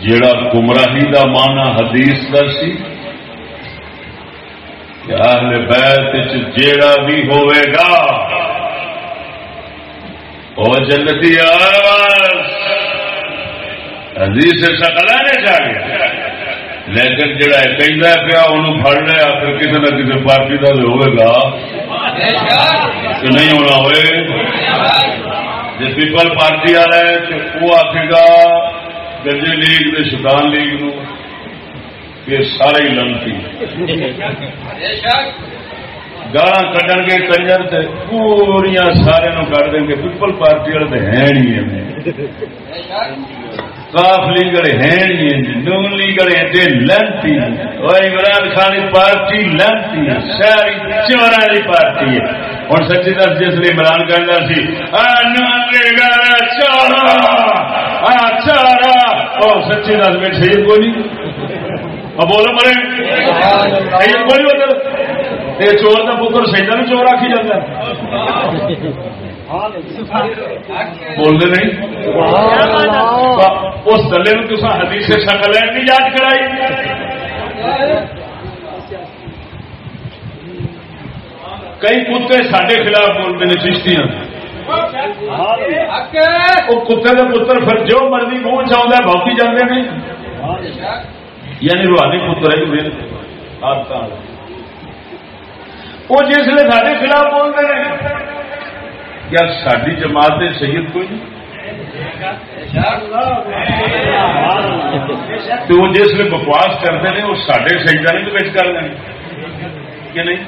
جیڑا گمراہی کا مانا حدیث کا سی اہل بیت جیڑا بھی ہوئے گا، وہ جنتی آواز عزیز حدیث شکل نے چاہ گیا۔ لیکن جڑا کہہ پیا انہوں پڑ لیا، پھر کسی نہ کسی پارٹی کا بھی ہوئے گا۔ کہ نہیں ہونا ہوئے۔ جی پیپل پارٹی والا ہے تو وہ آخے گا گنجی لیگ نے شیطان لیگ نو یہ سارے ہی لنگتی گالا کڈن گے کنجر سے پوریا سارے نو کر دیں گے۔ پیپل پارٹی والے تو ہے نہیں کاف لیگڑ ہیں نون لیگڑ ہیں لنتی اور عمران خان پارٹی لنتی ساری چورا والی پارٹی ہے۔ ہوں سچی دس جس لیے عمران کہنا سی چارا چارا۔ سچی دس میں ٹھیک کوئی نہیں۔ بولو مرے۔ کوئی چور کا پتر سہدا بھی چور آخی جاتا بولتے نہیں؟ اس دلے میں تصا حدیث سے شکل ہے نہیں یاد کرائی۔ کئی کتے سڈے خلاف بولتے ہیں چشتیاں۔ وہ کتے کا پتر پھر جو مرضی منہ چاہتا ہے باقی جانے نہیں۔ یعنی روحانی پتر ہے وہ جس لیے سارے خلاف بولتے ہیں کیا ساری جماعت سید کوئی نہیں؟ تو وہ جس لیے بکواس کرتے ہیں وہ سارے شہیدان نہیں تو بچ کر دیں کہ نہیں؟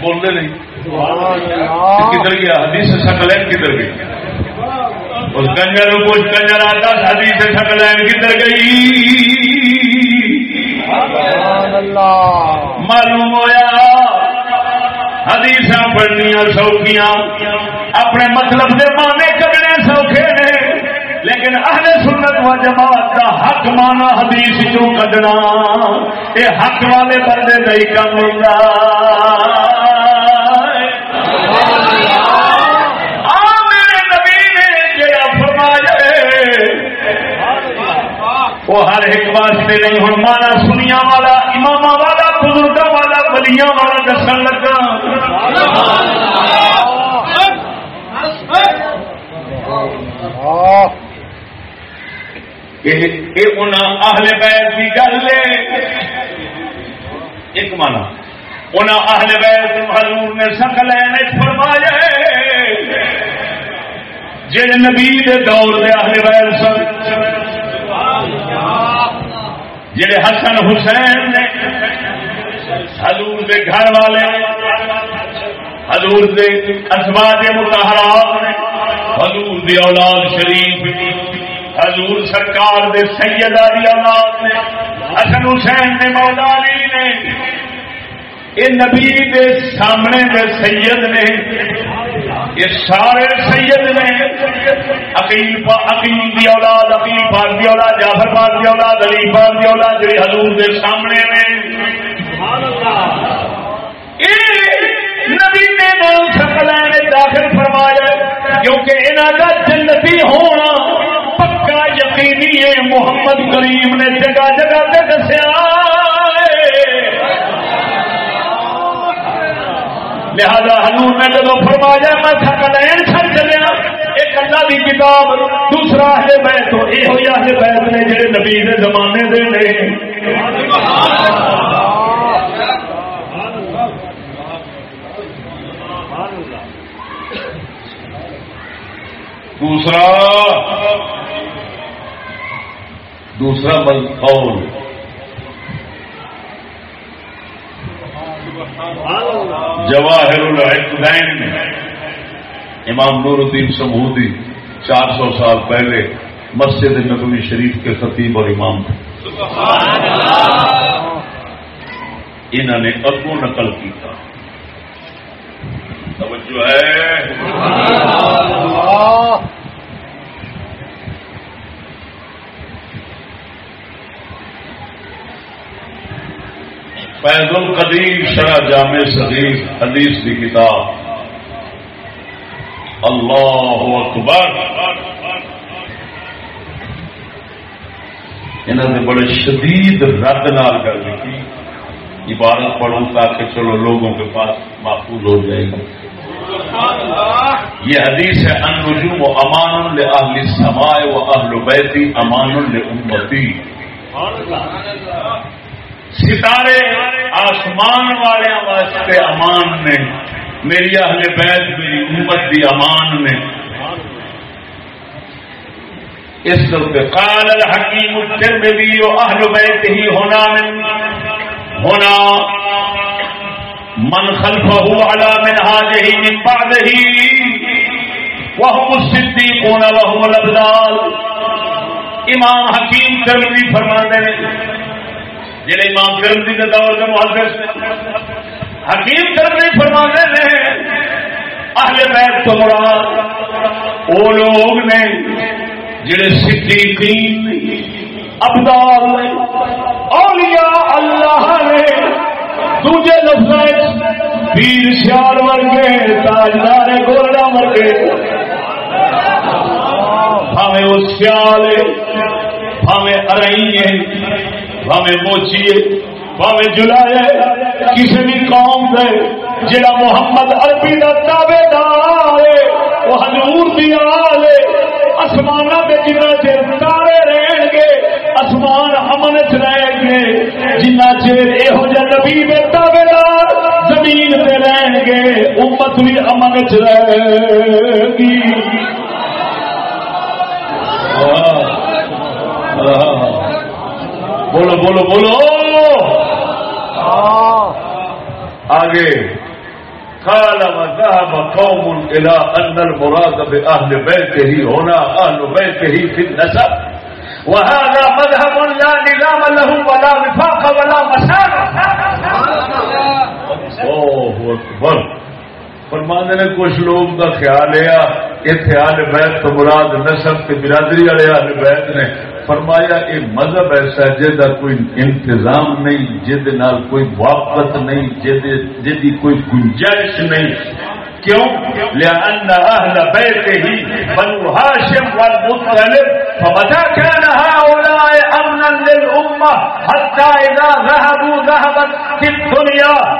بولتے نہیں۔ کدھر گیا؟ حدیث سکلین کدھر گئی؟ اس کنجر کو کچھ کنجر آتا حدیث سکلین کدھر گئی؟ معلوم ہوا حدیث پڑھنیا سوکھیاں اپنے مطلب دے مانے کگنے سوکھے نے۔ لیکن اہل سنت و جماعت کا حق مانا حدیث کیوں کڈنا یہ حق والے بندے نہیں کم ہوتا وہ ہر ایک واسطے نہیں ہوں مانا سنیا والا امام والا بزرگ والا بلیاں والا دسن لگا۔ اہل بیت کی گل ایک مانا ان اہل بیت حضور نے سکل فرمایا جی نبی دور دے اہل بیت سن، جڑے حسن حسین نے حضور دے گھر والے، حضور دے ازواج متحرات حضور دی اولاد شریف، حضور سرکار دے سیدہ دی اولاد نے، حسن حسین نے مولا علی نے یہ نبی دے سامنے دے سید نے یہ سارے سید نے، عقیل پا عقیل دی اولاد، عقیل پاک دی اولاد، جعفر پاک دی اولاد، علی پاک دی اولاد جی حضور دے سامنے نے نبی نے نام شکل داخل فرمایا کیونکہ انہوں کا جنتی ہونا پکا یقینی ہے محمد کریم نے جگہ جگہ پہ دسیا لہذا حضور نے جب فرمایا میں تھک لین چھڑ چلیا ایک اللہ کی کتاب دوسرا بیت یہ ہوئی اہل بیت نے جڑے نبی زمانے دے نے۔ دوسرا دوسرا بل قول جواہر الحدین امام نور الدین سمودی چار سو سال پہلے مسجد نبوی شریف کے خطیب اور امام تھے۔ انہوں نے اگو نقل کیا توجہ ہے۔ فیض القدیم شرح جامع صدیق حدیث کی کتاب۔ اللہ اکبر۔ انہوں نے بڑے شدید رد نال کر دی عبارت پڑھوں تاکہ چلو لوگوں کے پاس محفوظ ہو جائے۔ گا یہ حدیث ہے، ان رجوع و امان اہل سمائے و اہل بیتی امان امتی ستارے آسمان والے واسطے امان نے، میری اہل بیت، میری امت دی امان نے۔ اس قال الحکیم الترمذی و اہل بیت ہی ہونا ہونا من خلفه على منهاجه من بعده، وهم الصديقون وهم الابدال امام حکیم کرمدی فرما نے جہے امام کرمدی کے دور کے محدث حکیم کرمدی فرما نے اہل بیت تو مراد وہ لوگ نے جڑے صدیقین، ابدال نے اولیاء اللہ نے دوجے لفظ پیر سیال ورگے تاجدار گولڈا ورگے بھاوے وہ سیال بھاوے ارئی بھاوے موچی بھاوے جلائے کسی بھی قوم دے جڑا محمد عربی کا تابے دار وہ حضور دیا آسمان کے جنہ چر تارے رہن گے آسمان امن چ رہن گے جنہ چر یہو جہ نبی کے تابے دار زمین پہ رہن گے، امت بھی امن چ رہے گی بولو بولو بولو۔ آگے، قال وذهب قوم الى ان المراد باهل بيته هنا اهل بيته في النسب۔ وهذا مذهب لا نظام له ولا وفاق ولا مسار الله اكبر فرمانے نے کچھ لوگ کا خیال ہے اتنے آل بیت تو مراد نسب کے برادری والے آل بیت نے۔ فرمایا، یہ مذہب ایسا جہاں کوئی انتظام نہیں جہد کوئی واقت نہیں جہی کوئی گنجائش نہیں۔ کیوں؟ لأن أهل بيته بنو هاشم والمطلب، فمتى كان هؤلاء أمنا للأمة حتى إذا ذهبوا ذهبت في الدنيا؟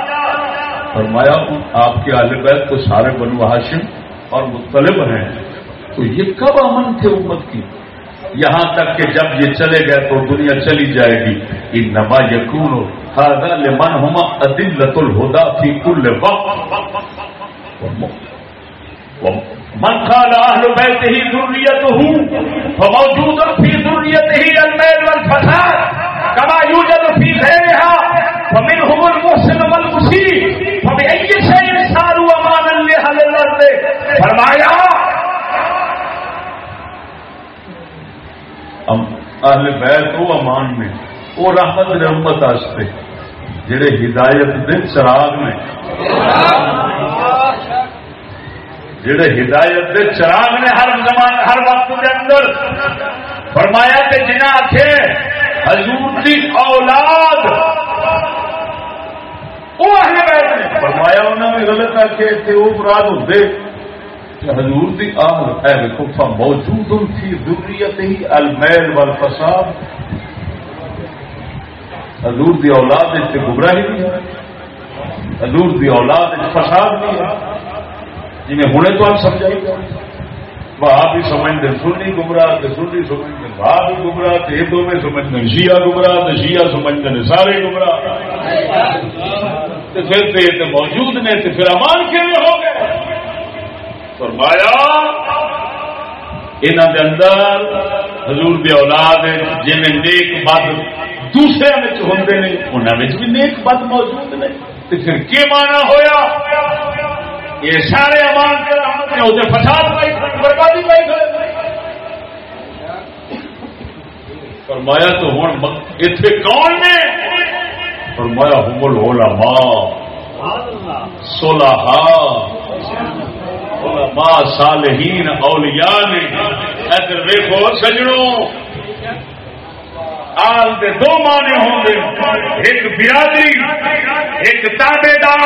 فرمایا، آپ کے اہل بیت تو سارے بنو ہاشم اور مطلب ہیں۔ تو یہ کب امن تھے امت کی؟ یہاں تک کہ جب یہ چلے گئے تو دنیا چلی جائے گی۔ ان نما یقون من ہوما عدل الہدا فی کل وقت۔ من قال اهل بيته ذريته فموجود في ذريته الميل والفساد كما يوجد في غيرها فمنهم المحسن والمسيء فبأي شيء صاروا امانا لاهل الارض فرمایا اہل بیت وہ امان نے وہ رحمت رحمت واسطے جڑے ہدایت دے چراغ نے۔ جڑے ہدایت دے چراغ نے ہر زمان ہر وقت کے اندر۔ فرمایا کہ جنہیں آخے حضور کی اولاد۔ وہ اہل بیت نے۔ فرمایا انہوں نے غلط آخے کہ وہ مراد ہوتے حضور دی آل اہل کفا موجود تھی ذریت ہی المیل والفساد۔ حضور دی اولاد سے گمراہی نہیں ہے، حضور دی اولاد فساد نہیں ہے، جنہیں ہونے تو آپ سمجھائی گا وہاں بھی سمجھتے سنی گمراہ تو سنی سمجھتے وہاں بھی گمراہ تو یہ دونوں سمجھتے شیعہ گمراہ تو شیعہ سمجھتے سارے گمراہ۔ تو پھر تو یہ موجود نے تو پھر امان کیوں ہو گئے؟ فرمایا انہوں کے اندر حضور دی اولاد جن نیک بد دوسرے ہوں انہوں بھی نیک بد موجود نے تو پھر کی مانا ہویا؟ یہ سارے امان کے رحمت نے اسے فساد پائی بربادی پائی فرمایا تو ہوں اتنے کون نے؟ فرمایا ہم العلماء۔ صلحاء۔ علماء صالحین، اولیاء نے۔ ادھر دیکھو سجڑوں آل دے دو مانے ہوں گے ایک برادری ایک تابے دار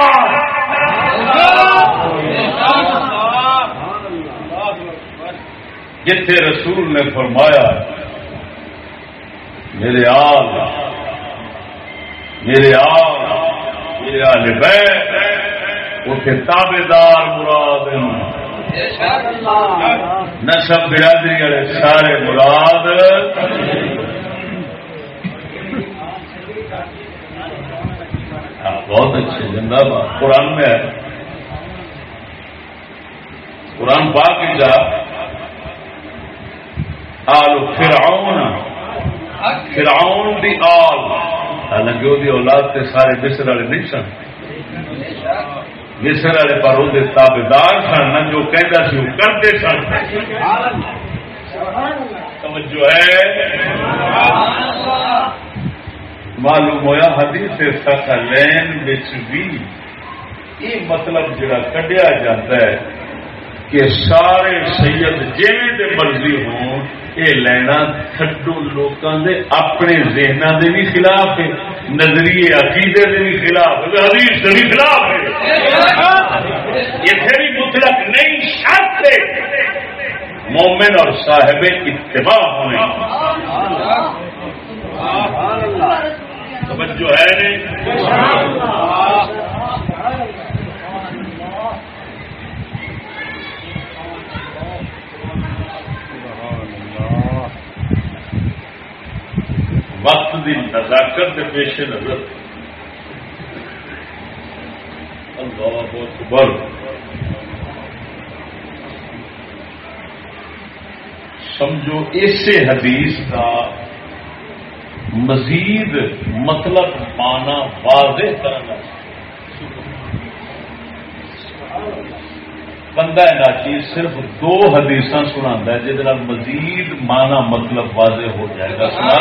جتھے رسول نے فرمایا، میرے آل میرے آل میرے آل بیت اتنے تابے دار مراد نسب برادری والے سارے مراد۔ ہاں، بہت اچھے زندہ باد۔ قرآن میں ہے۔ قرآن پاک جا۔ آل فرعون فرعون دی آل۔ حالانکہ وہ اولاد کے سارے مصر والے نہیں سن۔ مصر والے پر وہ تابے دار سن نہ جو کہتا سی وہ کرتے سن۔ توجہ ہے۔ معلوم ہوا حدیث سکلین بھی یہ مطلب جڑا کڈیا جاتا ہے کہ سارے سید جی مرضی ہوں یہ لینا تھڈو لوگوں دے، اپنے ذہن دے بھی خلاف ہے، نظریے عقیدے دے بھی خلاف ہے، حدیث دے بھی خلاف ہے۔ اتنے بھی مطلق نہیں شرط ہے۔ مومن اور صاحب اتباع ہونے۔ توجہ ہے وقت کی نزاکت کے پیش نظر۔ اللہ اکبر۔ سمجھو اسے حدیث کا مزید مطلب مانا واضح کرنا بندہ چیز صرف دو حدیث سنا جہد مزید مانا مطلب واضح ہو جائے گا۔ سنا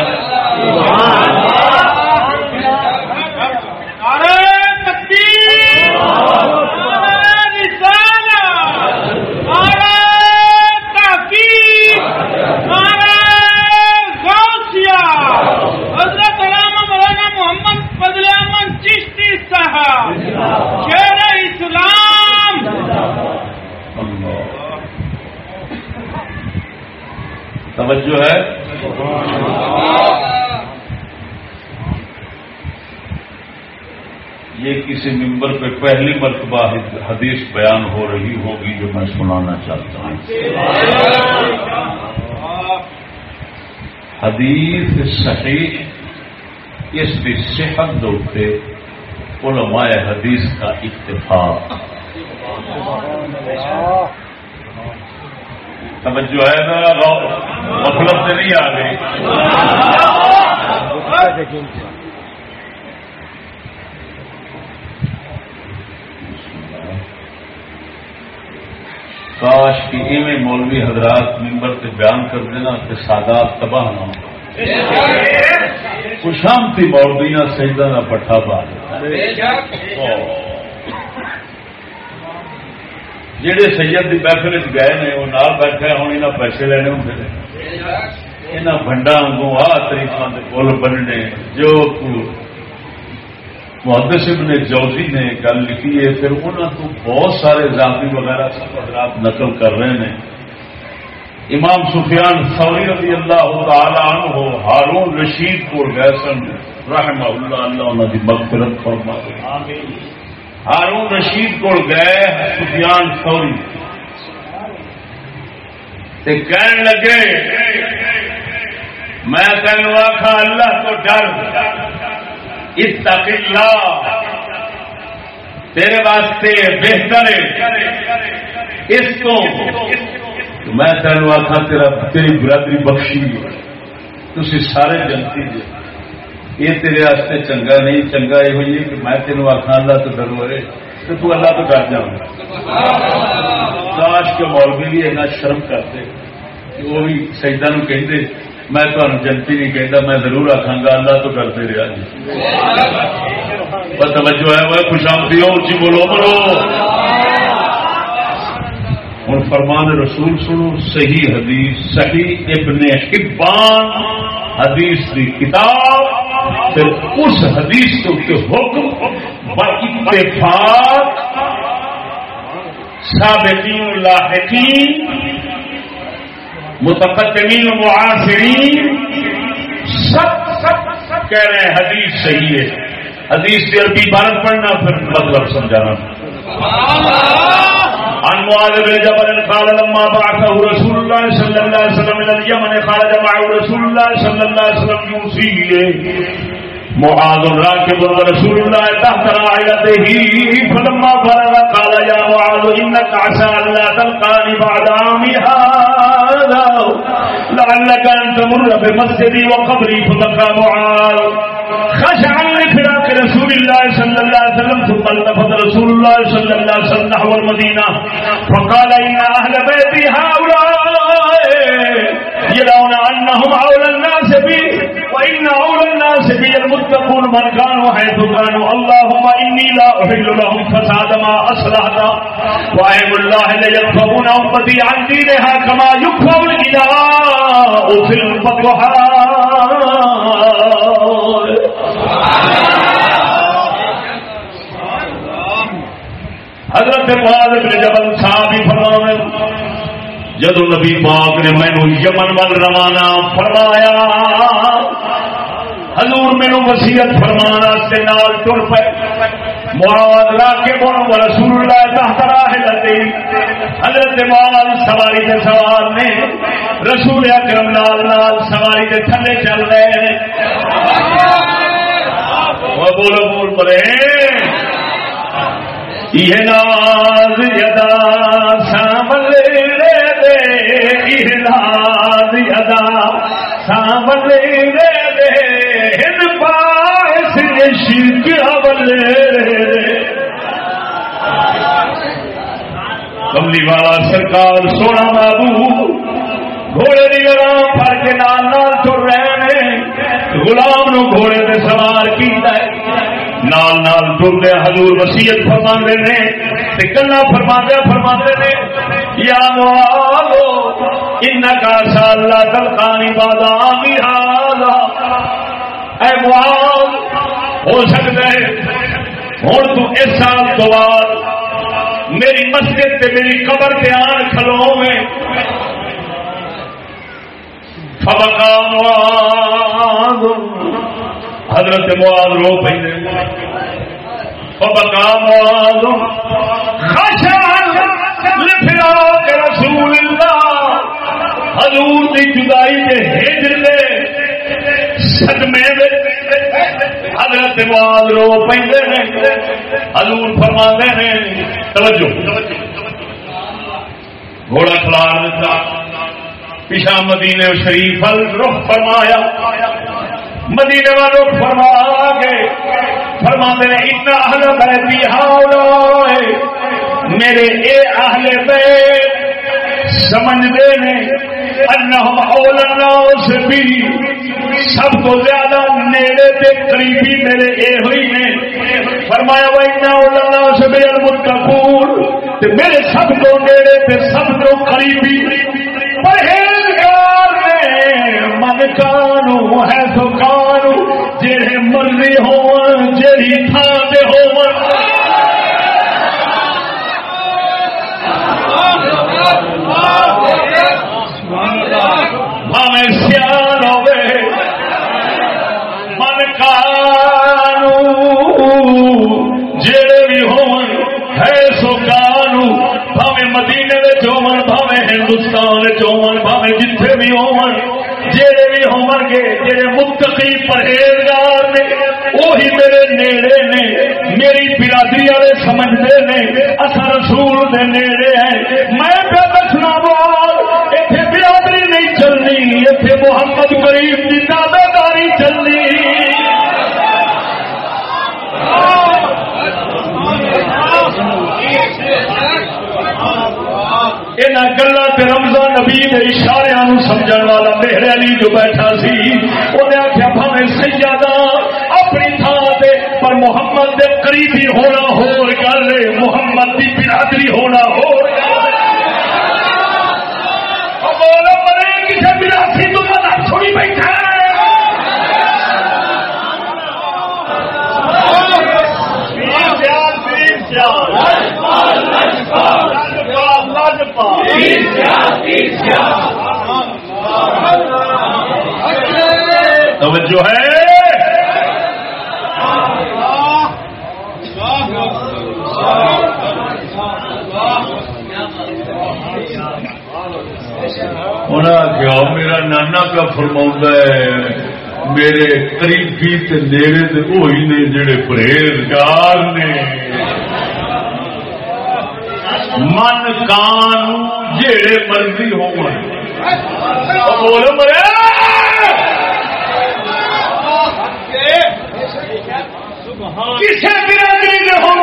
توجہ ہے؟ یہ کسی ممبر پہ پہلی مرتبہ حدیث بیان ہو رہی ہوگی جو میں سنانا چاہتا ہوں۔ حدیث صحیح، اس کی صحت دوتے علماء حدیث کا اتفاق۔ توجہ ہے نا مطلب سے نہیں آ گئی۔ کاش کی ایویں مولوی حضرات ممبر سے بیان کر دینا کہ سادات تباہ نہ ہو خوشامتی مولویاں سجدہ نہ پٹھا پا جہے سید کی محفل گئے نے وہ نال بیٹھے ہوں یہاں پیسے لینے ہوں یہاں بنڈا وگوں آ تریفا کول بننے جو محدث ابن جوزی نے گل لکھی ہے پھر انہوں تو بہت سارے ذاتی وغیرہ سب حضرات نقل کر رہے ہیں۔ امام سفیان سوری رضی اللہ تعالی عنہ ہارون رشید کو گئے سن رحمہ اللہ اللہ انہوں کی مغفرت فرما ہارون رشید کو گئے سفیان سوری کہنے لگے میں تینوں آخا اللہ کو ڈر۔ اتق اللہ۔ تیرے واسطے بہتر ہے۔ اس کو میں تینوں آخا تیرا تیری برادری بخشی تھی سارے جنتی جی یہ تیرے واسطے چنگا نہیں، چنگا یہ ہوئی کہ میں تینوں آخا اللہ تو ڈرو رہے۔ تو تو اللہ تو ڈر جاؤں۔ کاش کے مولوی بھی ایسا شرم کرتے کہ وہ بھی سجدہ نو کہتے میں تمہیں جنتی نہیں کہتا میں ضرور آخا گا، اللہ تو ڈرتے رہا جی بس توجہ ہے، وہ خوشامتی ہو اچھی بولو بولو۔ فرمان رسول سنو، صحیح حدیث، صحیح ابن حبان حدیث کی کتاب، پھر اس حدیث کے حکم اتفاق، سابقین لاحقین، متقدمین معاصرین، سب سب سب کہہ رہے ہیں حدیث صحیح ہے۔ حدیث سے عربی بارت پڑھنا پھر مطلب سمجھانا۔ عن معاذ بن جبل قال لما بعثه رسول الله صلى الله عليه وسلم اليمن خرج معه رسول الله صلى الله عليه وسلم معاذ راكب ورسول الله تحت فلما فرغ قال يا معاذ انك عسى ان لا تلقاني بعد عامي هذا. لعلك ان تمر بمسجدي وقبري، فبكى معاذ. خشعا لفراق رسول الله صلى الله عليه وسلم ثم التفت رسول الله صلى الله عليه وسلم نحو المدينه فقال ان اهل بيتي هؤلاء يرون أنهم أولى الناس بي وإن أولى الناس بي المتقون من كانوا حيث كانوا اللهم إني لا أحل لهم فساد ما أصلحت وأيم الله ليكفرون أمتي عن دينها كما يكفر الإناء في البطحاء حضرت معاذ بن جبل صاحب ہی فرماوے جدو نبی پاک نے مینو یمن ول روانہ فرمایا حضور مینو وسیعت فرمانا سے نال ٹر پے۔ معاذ را کے بولو رسول اللہ تحت راحلتی حضرت معاذ سواری دے سوار نے رسول اکرم نال نال سواری دے تھلے چل رہے ہیں۔ بولو بول پڑے یہ ناز، یدا سامل دے دے، یہ ناز، یدا سامل دے۔ دے ہن پاس شرک اول کملی والا سرکار سونا بابو گھوڑے کی لگام پھڑ کے نال نال تر رہے ہیں۔ غلام نو گھوڑے پہ سوار کیتا ہے۔ نال نال ٹرتے حضور وسیعت فرما نے گلا فرما فرما نے، یا موالو ان کا سالا تلکانی بادام اے موال، ہو سکتا ہے ہوں تو اس سال تو بعد میری مسجد تے میری قبر پہ آن کھلو میں۔ فبقا مواد حضرت معاذ رو پہ فبقا معاذ خشعا لفراق رسول اللہ حضور دی جدائی دے ہجر دے، صدمے دے۔ حضرت معاذ رو پہندے نے حضور فرما دے نے توجہ۔ گھوڑا کھلار دیتا پیشا مدینے شریف رخ فرمایا۔ مدینے والوں فرما گئے فرما دے اتنا اہل بیتی ہاؤ میرے اے اہل بیت سمجھتے ہیں انہم اول الناس بھی۔ سب تو زیادہ نیڑے تے قریبی میرے اے ہوئی ہیں۔ فرمایا، وہ اتنا اول الناس بھی المتقون۔ تے میرے سب تو نیڑے تے سب تو قریبی۔ پرہیزگار من کانو ہے تو کانو جہے مرضی ہون جہی تھان دے ہون ہندوستان وچ ہون بھاوے جتھے بھی ہون جڑے بھی ہون گے جڑے متقی پرہیزگار نے وہی میرے نیڑے نے، میری برادری والے سمجھتے نے اصل رسول دے نیڑے ہیں۔ میں پہ دسنا بول اتنے برادری نہیں چلنی اتنے محمد کریم کی دعوے داری یہاں گلا رمضان نبی نے اشارے سمجھ والا میرے علی جو بیٹھا سی انہیں آخیا بھاوے سیادہ اپنی تھان سے پر محمد دے قریبی ہونا ہو گل محمد کی برادری ہونا ہو کسی تو پتا چھوڑی بیٹھا توجہ ہے۔ میرا نانا کا فرما ہے، میرے قریبی تے نیڑے تے وہی نے جڑے پرہیزگار نے۔ من کان جیڑے مرضی ہو کسی برادری ہو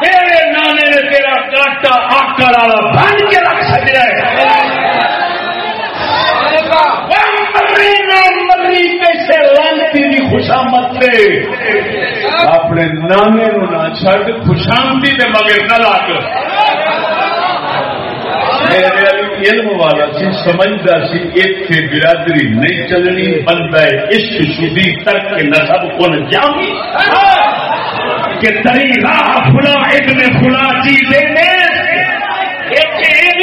تیرے نانے نے تیرا کاٹا آکڑ والا بن کے رکھ سکتا ہے۔ کی سے اپنے نانے نو نہ چڈ خوشامتی کے مگر نہ لاگ میرے علم والا سی سمجھتا سی ایک برادری نہیں چلنی بنتا ہے عشق شدی ترک نسب کن جامی کہ تری راہ فلا ابن فلا جی دے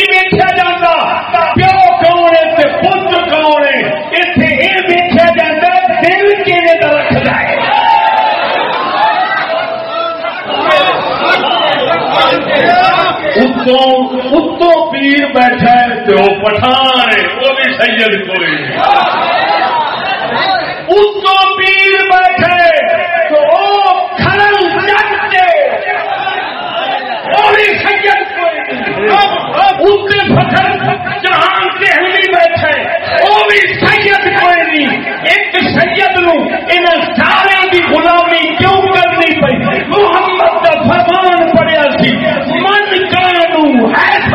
ویچیا جاتا پیو کون ہے پتر کون ہے اتنے اتوں پیر بیٹھا ہے تو پٹھان ہے وہ بھی سید کوئی۔ اتوں پیر بیٹھے تو وہ کھڑل جگتے وہ بھی سید کوئی۔ اتنے فخر جہان کے ہلی بیٹھے۔ وہ بھی سید کوئی نہیں۔ ایک سید نو ان سارے کی غلامی کیوں کرنی پی محمد کا فرمان پڑیا سی، من کانو ہے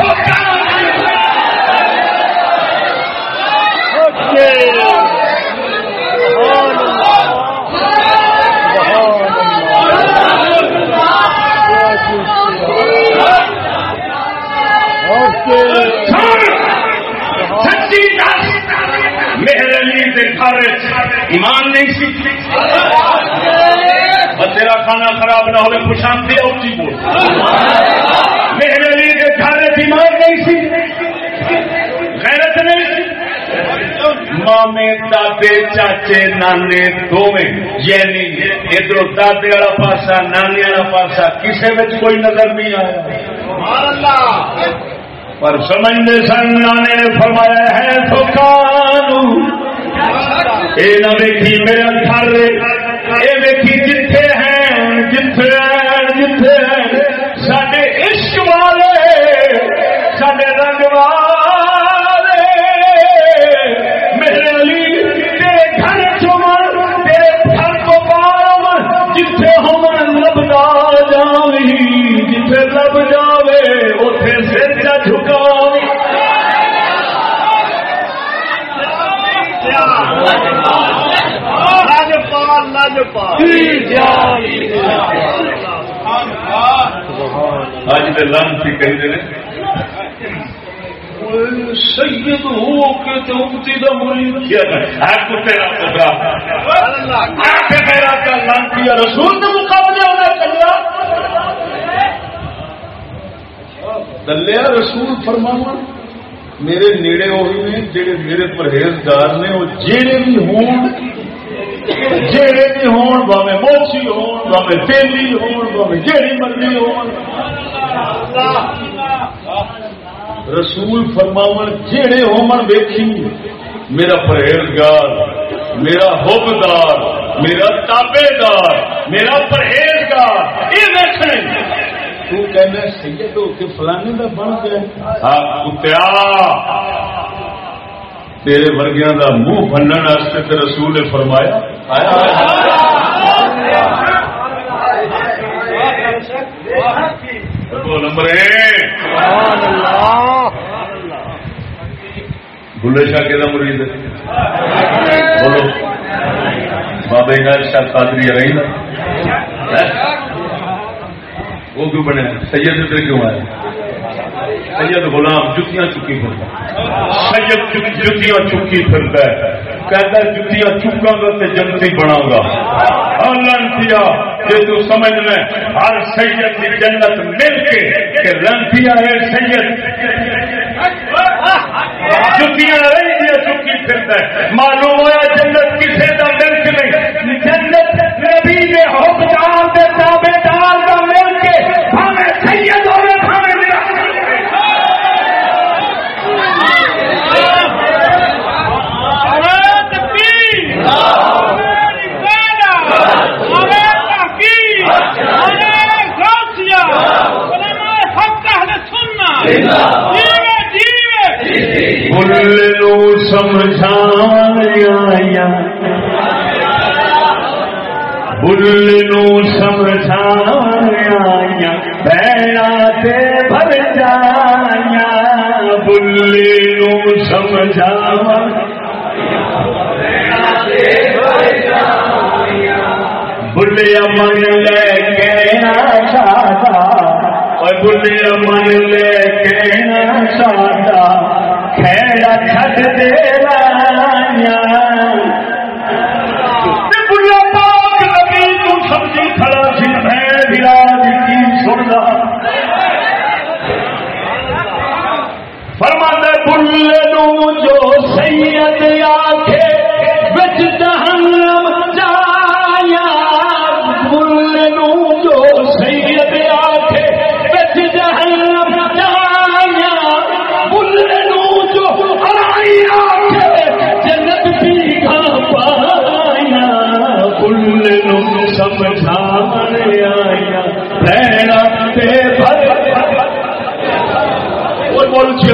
میرے گھر ایمان نہیں سی تیرا کھانا خراب نہ ہوئے خوشامتی اچھی بول۔ میرے علی کے گھر ایمان نہیں سی غیرت نہیں۔ مامے دادے، چاچے، نانے، دونوں۔ یعنی ادھر دادے والا پاسا نانے والا پاسا کسی کوئی نظر نہیں آیا۔ پر سمجھنے سن، نانے نے فرمایا، ہے تو کانو۔ اے نہ ویکھی میرا گھر اے ویکھی جتھے آج دے لم تھی کہی دے سید ہو کے تو امتی دا مرید۔ کیا ہے میرا کا لم کیا رسول دے مقابلے ہونا چلا دلیا رسول فرماوا میرے نیڑے وہی نے جڑے میرے پرہیزگار نے وہ جڑے بھی ہون جڑے بھی ہون بھاوے موچی ہون بھاوے تیلی ہون بھاوے جڑی مرضی ہون۔ رسول فرماون جڑے ہومن ویکھی میرا پرہیزگار میرا حبدار میرا تابے دار میرا پرہیزگار یہ دیکھنے تو کہنا سید ہو کے فلانے کا بن گیا۔ ہاں کتیا۔ تیرے ورگیا کا منہ بننے واسطے رسول نے فرمایا نمبر بلے شاہ کہ مرید بولو. بابے کا شاہ قادری رہی وہ کیوں بنے؟ سید پہ کیوں آئے؟ سید غلام جتیاں چکی پھرتا سید جتیاں چکی پھرتا ہے۔ کہتا ہے جتیاں چکا گا تو جنتی بنا گا۔ لنٹیا یہ تو سمجھ میں ہر سید کی جنت مل کے کہ لنٹیا ہے سید۔ جتیاں رہی دیا چکی پھرتا ہے معلوم ہوا جنت کسی کا ملک نہیں۔ جنت نبی نے حکمران کے تابے دار کا مل کے ہمیں سید اور ہمیں ملا بلو سمجھایا بلو سمجھایا بیڑا سے بھر جایا بلے سمجھا بلیا من لے کے سادا بلیا من لے کے سادا کھیڑا چھٹ پاک نبی تو کھڑا سی میں کی جو سید یا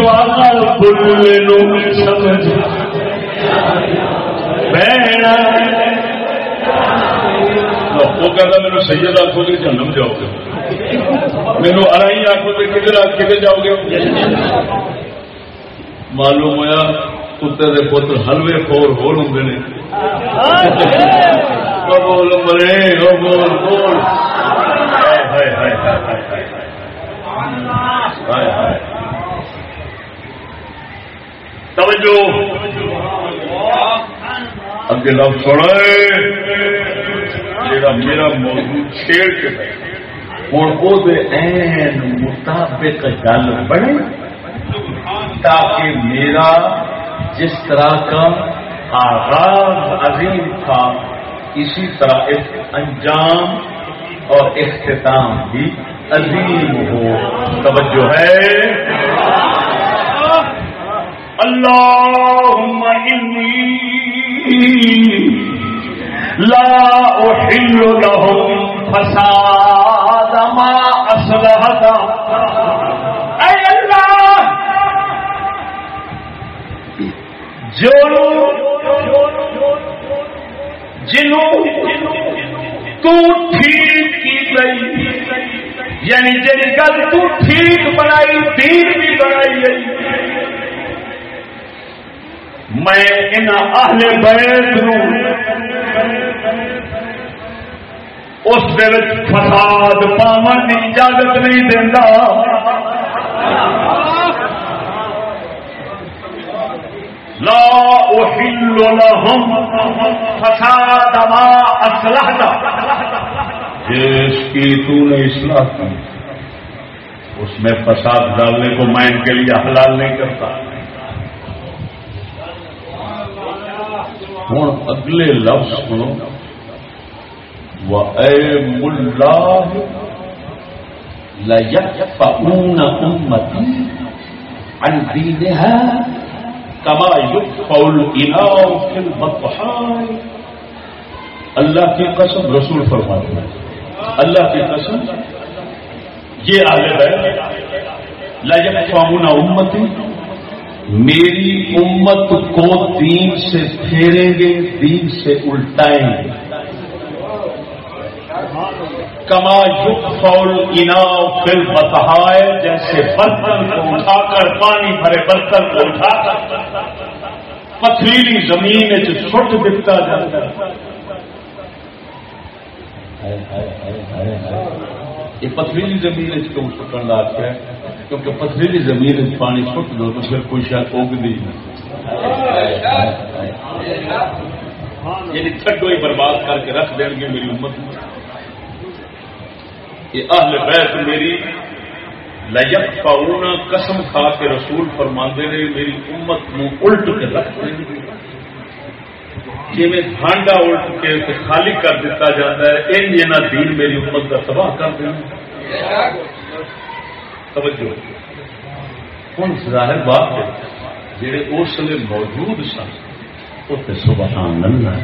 بول بلے نو سمجھ۔ بہنا وہ کہتا میرے سید آخو گے جنم جاؤ گے میرے آخو گے کدھر کدھر جاؤ گے معلوم ہوا کتے کے پتر حلوے خور ہور ہوں نے۔ بول، مرے بول بول۔ ہائے ہائے ہائے ہائے ہائے۔ توجہ۔ اگے لفظ سنا جا میرا موضوع چھیڑ کے ہوں وہ مطابق گل بنے تاکہ میرا جس طرح کا آغاز عظیم تھا، اسی طرح ایک انجام اور اختتام بھی عظیم ہو۔ توجہ ہے؟ اللهم إني لا أحل لهم فساد ما أصلحت. أي الله! جو جنوں تو ٹھیک کی گئی۔ یعنی جی گل تو ٹھیک بنائی، دین بھی بنائی گئی۔ میں ان اہل بیت اس فساد پاون کی اجازت نہیں دینا لا احل لهم فساد ما اصلحت۔ جس کی تو نے اصلاح کی۔ اس میں فساد ڈالنے کو میں ان کے لیے حلال نہیں کرتا۔ ہوں اگلے لفظ سنو۔ وہ اے ملا ليكفؤون أمتي عن دينها كما يكفأ الإناء في البطحاء اللہ کی قسم رسول فرماتے ہیں اللہ کی قسم یہ آگے ہے ليكفؤون أمتي میری امت کو دین سے پھیریں گے، دین سے الٹائیں گے۔ کما یق فول اناؤ پھر بتہائے جیسے برتن کو اٹھا کر پانی بھرے برتن کو اٹھا کر پتھریلی زمین چھٹ دکھتا جاتا یہ پتھریلی زمین کیوں چھٹن لاگ ہے کیونکہ پتھریلی زمین پانی چھٹ دو تو پھر کوئی شاید اگ دی یعنی تھڈو ہی برباد کر کے رکھ دیں گے میری امت۔ یہ اہل بیت میری لجک پاؤنا قسم کھا کے رسول فرماندے نے، میری امت نو الٹ کے رکھ دیں گے۔ جی ہانڈا الٹ کے خالی کر دیتا جاتا ہے ان دین میری امت کا تباہ کر دیں توجہ ہوں ظاہر بات ہے؟ جہے اس لیے موجود سن، وہ تو سبحان اللہ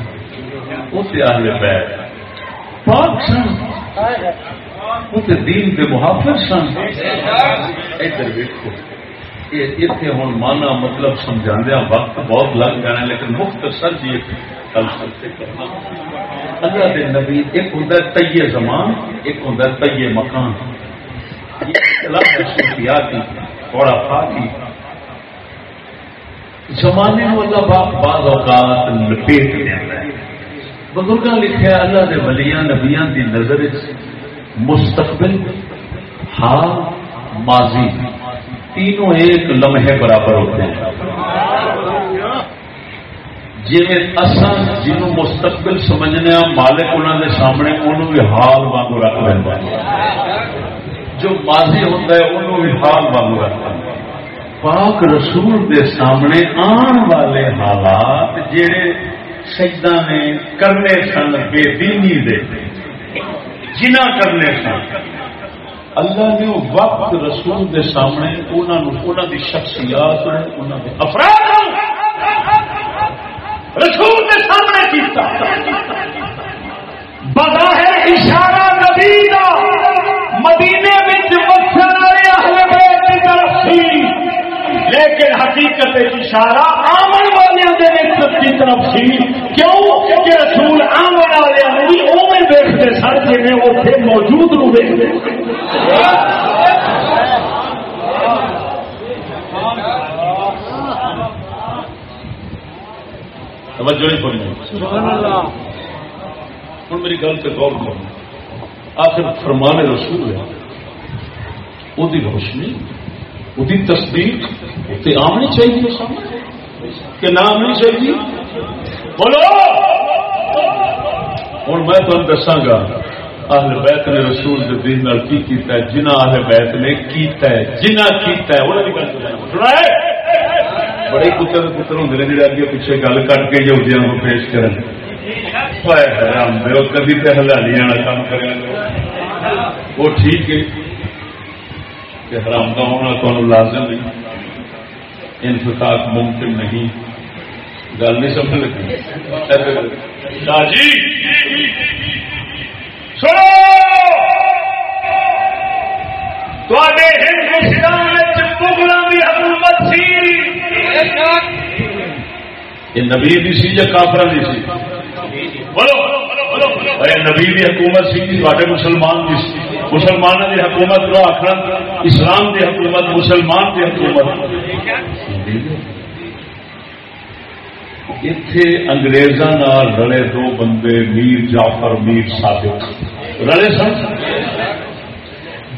وہ تو اہل بیت پاک سن۔ وہ تو دین کے محافظ سن۔ ادھر ویکو اتنے ہوں مانا مطلب سمجھا ہاں، وقت بہت لگ جانا لیکن مختصر جی کل کرنا اللہ کے نبی، ایک ہوں تیے زمان، ایک ہوں تیے مکان۔ کی تھوڑا پاکی زمانے کو اللہ پاک بعض اوقات لپیٹ دیتا ہے۔ بزرگ لکھا اللہ کے ولیاں، نبیاں دی نظر مستقبل، حال، ماضی، تینوں ایک لمحے برابر ہوتے ہیں۔ جی اصل جنہوں مستقبل سمجھنے مالک انہوں نے سامنے انہوں بھی حال واگ رکھ لینا جو ماضی ہوتا ہے، انہوں بھی حال واگ رکھ لینا پاک رسول دے سامنے آن والے حالات جڑے سجدہ نے کرنے سن بے دینی دے۔ جنا کرنے سن۔ اللہ نے وقت رسول دے سامنے انہوں دی شخصیات افراد رسول کے لیکن حقیقت اشارہ آمن والے دے نسبت کی طرف سی۔ کیوں؟ کہ رسول آمن والے بھی اوے دیکھتے سن جی اتنے موجود نو دیکھتے توجہ نہیں فرمائی۔ ہوں میری گل سے غور کرو۔ آخر فرمان رسول ہے وہ روشنی وہ تصدیق اتنے آمنی چاہیے کہ نہ آمنی چاہیے۔ بولو! ہوں میں تمہیں دساگا اہل بیت نے رسول کے دین کی کیتا ہے؟ جنہ اہل بیت نے کیتا ہے، جنہ کیتا ہے وہ جی سنا ہے؟ بڑے پتر پتر ہوں نے جڑے اگے پیچھے گل کٹ کے یہودیاں کو پیش کرن۔ کبھی تو ہلالی والا کام کرے۔ وہ ٹھیک ہے۔ کہ حرام کا ہونا تو لازم نہیں۔ انفقاق ممکن نہیں۔ گل نہیں سمجھ لگی؟ شاہ جی سنو ہندوستان مغلوں کی حکومت سی۔ یہ نبی سی یا کافر بھی سی؟ بولو۔ نبی حکومت سی تے مسلمان بھی سی۔ مسلمانوں کی حکومت کو آخر اسلام کی حکومت، مسلمان کی حکومت۔ اتے اگریزوں رلے دو بندے، میر جعفر، میر صادق۔ رلے سن؟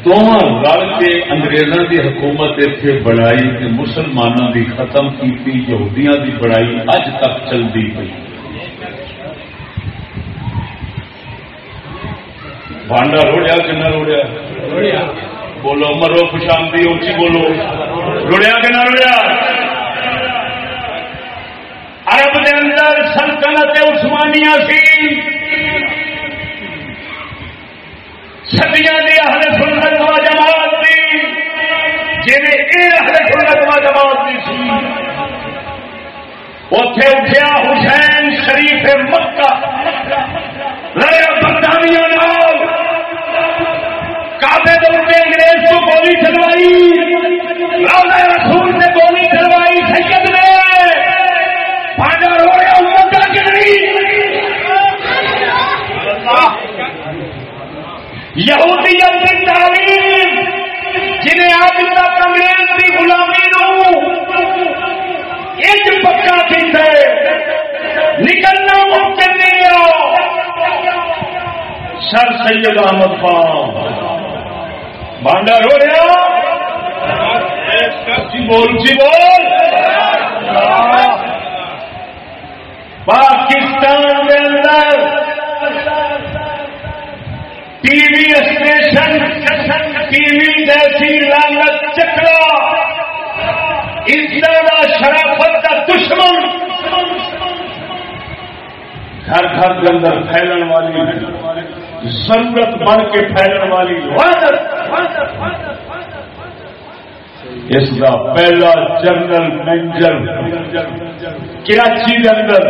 دونوں رل کے انگریزوں کی حکومت اتنے بڑائی مسلمانوں کی ختم کی یہودیاں کی بڑائی اج تک چلتی پی بانڈا روڑیا کنا روڑیا بولو، مرو خوشامتی اچھی بولو۔ روڑیا کنا روڑیا عرب کے اندر سلطنت عثمانیہ سی۔ سدیاں دی اہل سنت و جماعت دی جی اہل سنت و جماعت دی سی۔ اتے اٹھیا حسین شریف مکہ۔ لڑیا برطانیہ نال۔ کابے دے انگریز کو گولی چلوائی رسول نے گولی چلوائی سید نے پانڈا رویا مکہ کے نہیں یہودیت کی تعلیم، جنہیں آج تک انگریز کی غلامی نو ایک پکا چیز ہے، نکلنا ممکن نہیں ہو سر سید احمد خان۔ بانڈا رو جی بول جی بول۔ پاکستان کے اندر T V station, T V جیسی لالت چکرا عزت شرافت کا دشمن گھر گھر کے اندر پھیلن والی ضرورت بن کے پھیلن والی اس کا پہلا جنرل مینجر کراچی اندر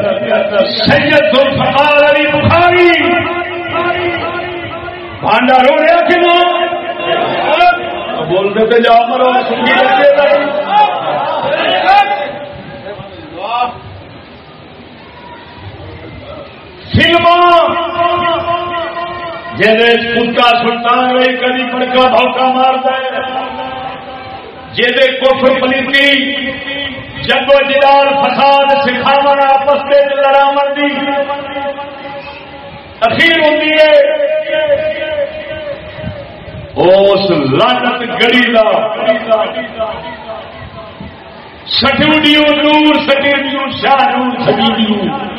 سید الفقار علی بخاری. بانڈا رو رہا کہ بولتے تو جاؤ مرو فلم جا سلطان رہی کبھی پڑکا بھوکا مارتا ہے۔ جی کفر پلیتی جنگو جدال، فساد سکھاو آپس کے لڑاو کی اخیر ہوتی ہے۔ اس لانت گڑی کا studio Noor studio Shah Noor studio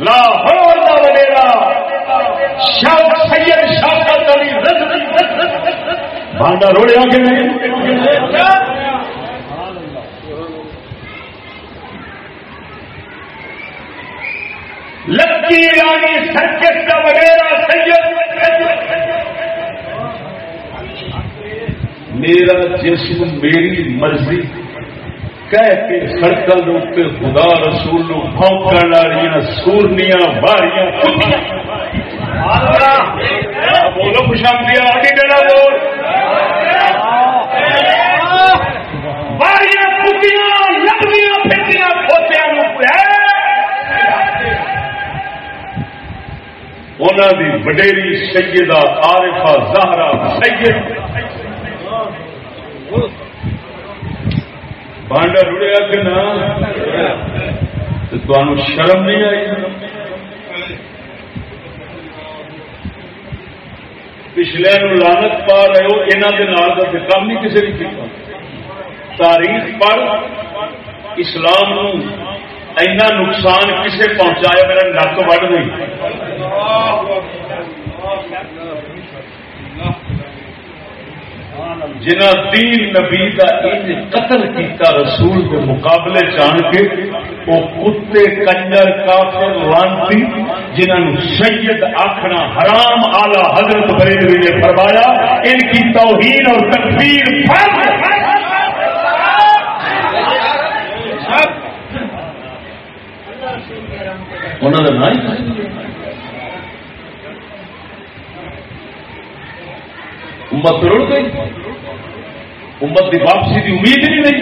Lahore کا وڈیرا۔ شاہ سید شاہ علی بانڈا روڑیا کہ نہیں؟ لکی رانی سرکس کا وغیرہ سید۔ میرا جسم میری مرضی کہہ کے سڑکل روپے خدا رسول نو والی سورنیاں باریاں بولو خوشامدی آگے ڈرا بول۔ باریاں کتیاں کھوتیاں انہوں دی وڈیری سیدہ عارفہ زہرا سید بانڈا رڑیا کہ نہ تمہیں شرم نہیں آئی پچھلے لانت پا رہے ہو یہاں کے نال کا کام نہیں کسی نے کیا تاریخ پر اسلام نو اینا نقصان کسے پہنچایا میرا نک وڈ نہیں جنا دین نبی کا ان قتل کیتا رسول کے مقابلے جان کے وہ کتے، کنجر، کافر لانتی جنہوں سید آخنا حرام آلہ حضرت بریلوی نے فرمایا، ان کی توہین اور تکفیر انہوں نے نہیں امت رڑ گئی۔ امت کی واپسی کی امید نہیں رہی۔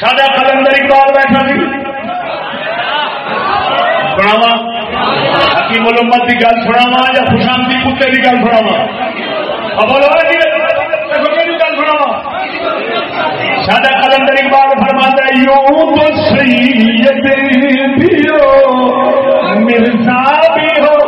سادہ کلندر اقبال بیٹھا سی۔ سناوا حکیم الامت کی گل سناوا یا خوشامتی کتے کی گل سناوا بولو جی، گل سناوا سادہ کلندر اقبال فرماتا ہے یوں تو سید بھی ہو مرزا بھی ہو۔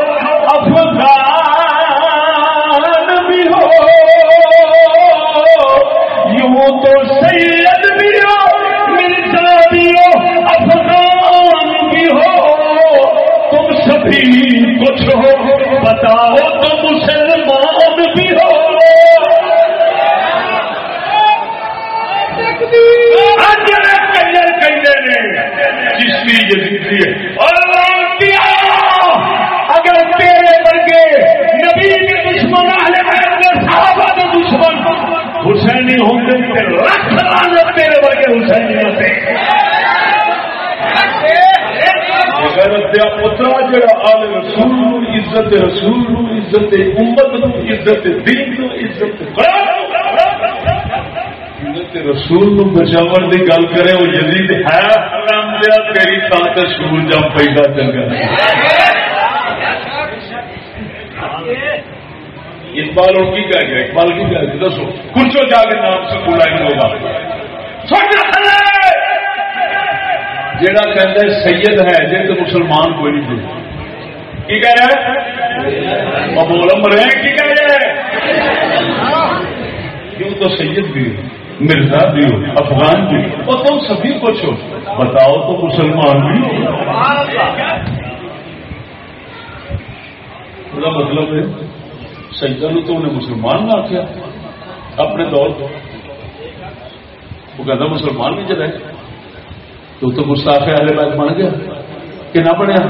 بتاؤ تو مسلمان بھی ہو جسمی جزیدی اگر تیرے ورگے نبی کے دشمن صحابہ کے دشمن حسینی ہوں گے رکھ لانا تیرے ورگے حسینی ہوتے۔ غیرت دیا پترا جڑا آل رسول عزت رسول عزت، امت عزت، دین عزت۔ رسول نو بچاو کی گل کرے وہ جدید ہے حرام دیا، تیری تھان سے سکول جم پیدا چنگا۔ اقبال اور کی کہہ گیا؟ اقبال کی کہہ گیا، دسو۔ کچھ جا کے نام سکول آئے ہوگا جڑا کہتا ہے سید ہے جی تو مسلمان کوئی نہیں دے کی کہہ رہا ہے؟ مبولم رہے کی کہہ رہا ہے؟ کیوں تو سید بھی مرزا بھی ہو، افغان بھی ہو۔ اور تم سبھی کچھ ہو بتاؤ تو مسلمان بھی مطلب ہے سجدہ تو انہیں مسلمان نہ آخیا اپنے دور وہ کہتا مسلمان بھی چلے تو تو گستاخ اہل بیت بن گیا؟ کہ نہ بنیا؟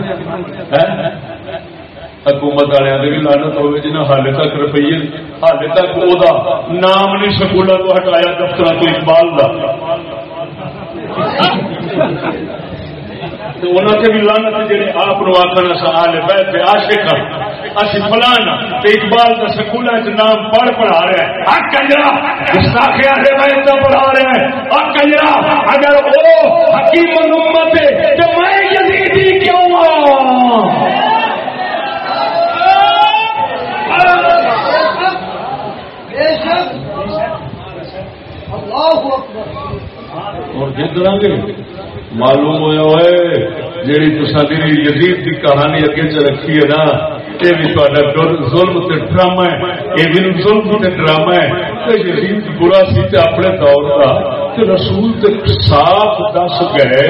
حکومت والے بھی لانت ہوئے جنہیں حال تک روپیے حال تک وہ نام نہیں سکولوں کو ہٹایا دفتر تو اقبال کا انہوں نے بھی لانت جی آپ آخر حال بیت آشق ہاں۔ اچھی فلانا اقبال کا سکول نام پڑھ پڑھا رہے ہیں ہا کنجرا میں تے پڑھا رہے ہیں ہا کنجرا، اگر وہ حکیم نمت ہے تو میں یزیدی کیوں اور جدرا گے معلوم ہوا ہوئے، جیڑی تصادری یزید کی کہانی اگے چ رکھی ہے نا یہ بھی تا ظلم تے ڈرامہ ہے، یہ بھی ظلم تے ڈرامہ ہے۔ یزید برا سی تے اپنے دور کا تے رسول تے صاف دس گئے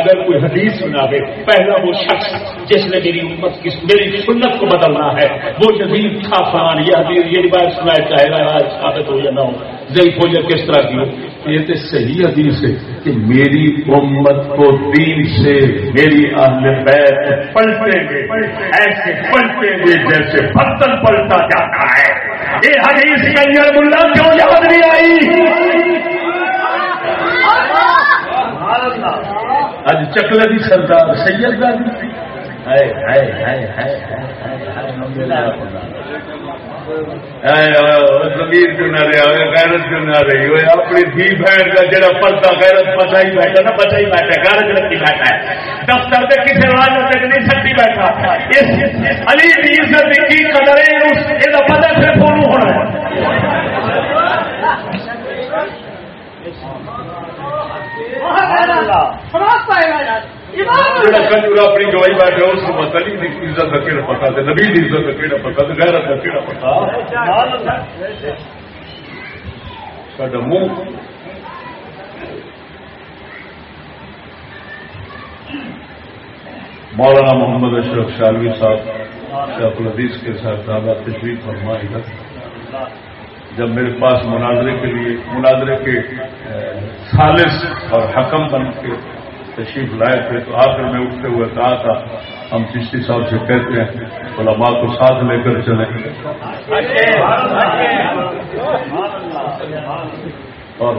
اگر کوئی حدیث سنا دے پہلا وہ شخص جس نے میری امت کی، میری سنت کو بدلنا ہے، وہ جدید تھا، فلان یہ حدیث، یہ روایت سنائے چاہے گا ثابت ہو یا نہ ہو، ضعیف ہو یا کس طرح کی ہو۔ یہ تو صحیح حدیث ہے کہ میری امت کو دین سے میری اہل بیت پلٹیں گے ایسے پلٹیں گے جیسے برتن پلٹا جاتا ہے۔ یہ حدیث کنجر ملا کیوں یاد نہیں آئی؟ اج چکلے کی سردار سید زمین جو نہ رہا غیرت جو نہ رہی ہوئے اپنی دھی بہن کا جڑا پلتا غیرت بچا ہی بیٹھا نا بچا ہی بیٹھا غیرت رکھی بیٹھا ہے دفتر کے کسی راج تک نہیں سکتی بیٹھا اس علی دی عزت کی قدر ہے یہ پتہ صرف ہونا ہے کنجورا اپنی گواہی بیٹھے اس کو پتا نہیں عزت کا کہڑا پتا نبی کی عزت کا کہڑا پتا غیرت کا کہڑا پتا سڈا منہ۔ مولانا محمد اشرف شالوی صاحب شیخ الحدیث کے ساتھ زیادہ تشریف فرمائی جب میرے پاس مناظرے کے لیے مناظرے کے سالس اور حکم بن کے تشریف لائے تھے، تو آخر میں اٹھتے ہوئے کہا تھا، ہم چشتی صاحب سے کہتے ہیں، علماء کو ساتھ لے کر چلیں۔ اور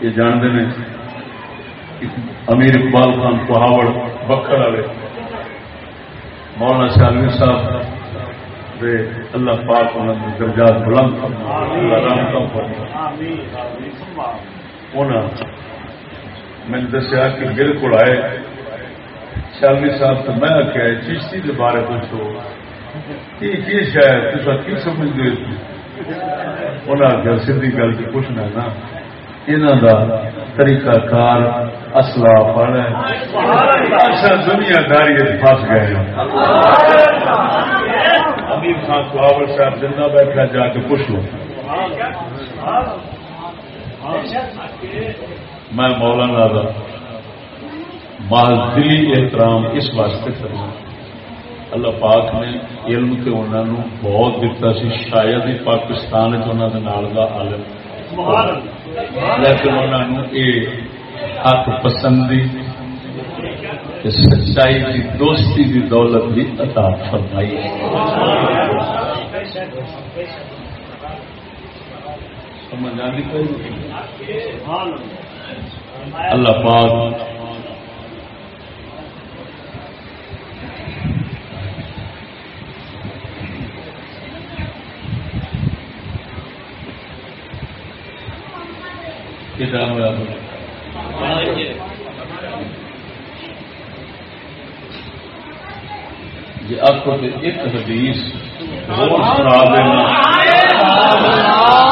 یہ جانتے ہیں، امیر اقبال خان پہاوڑ بکر والے مولانا شالوی صاحب دے اللہ پاک انہوں درجات بلند میں دسیا کہ میرے کو آئے۔ شالوی صاحب تو میں آخیا چشتی کے بارے پوچھو۔ کی شاید؟ تصا کی سمجھتے انہیں آخیا سی گل کی پوچھنا نا۔ انہوں کا طریقہ کار اصلا پڑ ہے۔ دنیا داری پس گئے امیر خان سہاور صاحب زندہ بیٹھا جا کے پوچھ لو میں مولانا دا محض دلی احترام اس واسطے کرنا۔ اللہ پاک نے علم کے انہوں نے بہت دتا سی، شاید ہی پاکستان کا عالم۔ لیکن انہوں نے یہ حق پسندی کہ سچائی کی دوستی کی دولت بھی عطا فرمائی۔ سمجھ آئی اللہ پاک کتنا ہوا جی آپ کو ایک حدیث اور سنا دینا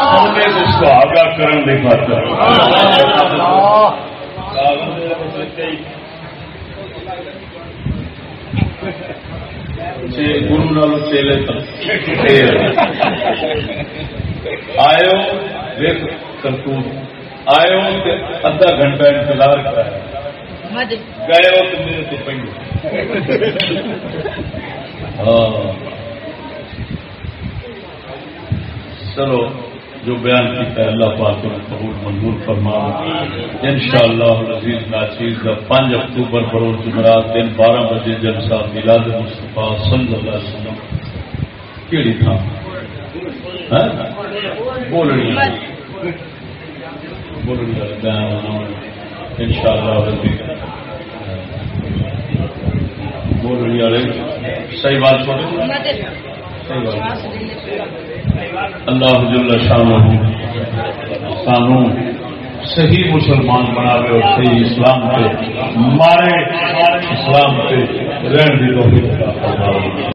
سونے کو سہاگا کرنے کی خاطر گرو نال چیلے آئے دیکھ کرتوت آئے ہو ادھا گھنٹہ انتظار کرایا گئے ہو تو میرے تو پہلے ہاں۔ چلو جو بیان کیا ہے اللہ پاک نے قبول منظور فرما۔ ان شاء اللہ عزیز ناچیز کا پانچ اکتوبر بروز جمعرات دن بارہ بجے جلسہ میلاد مصطفیٰ صلی اللہ علیہ وسلم۔ کیڑی تھا ہاں؟ بولنی۔ ان شاء اللہ بولنی والے صحیح بات اللہ جل سانو صحیح مسلمان بنا اور صحیح اسلام پہ مارے۔ اسلام پہ رہن کی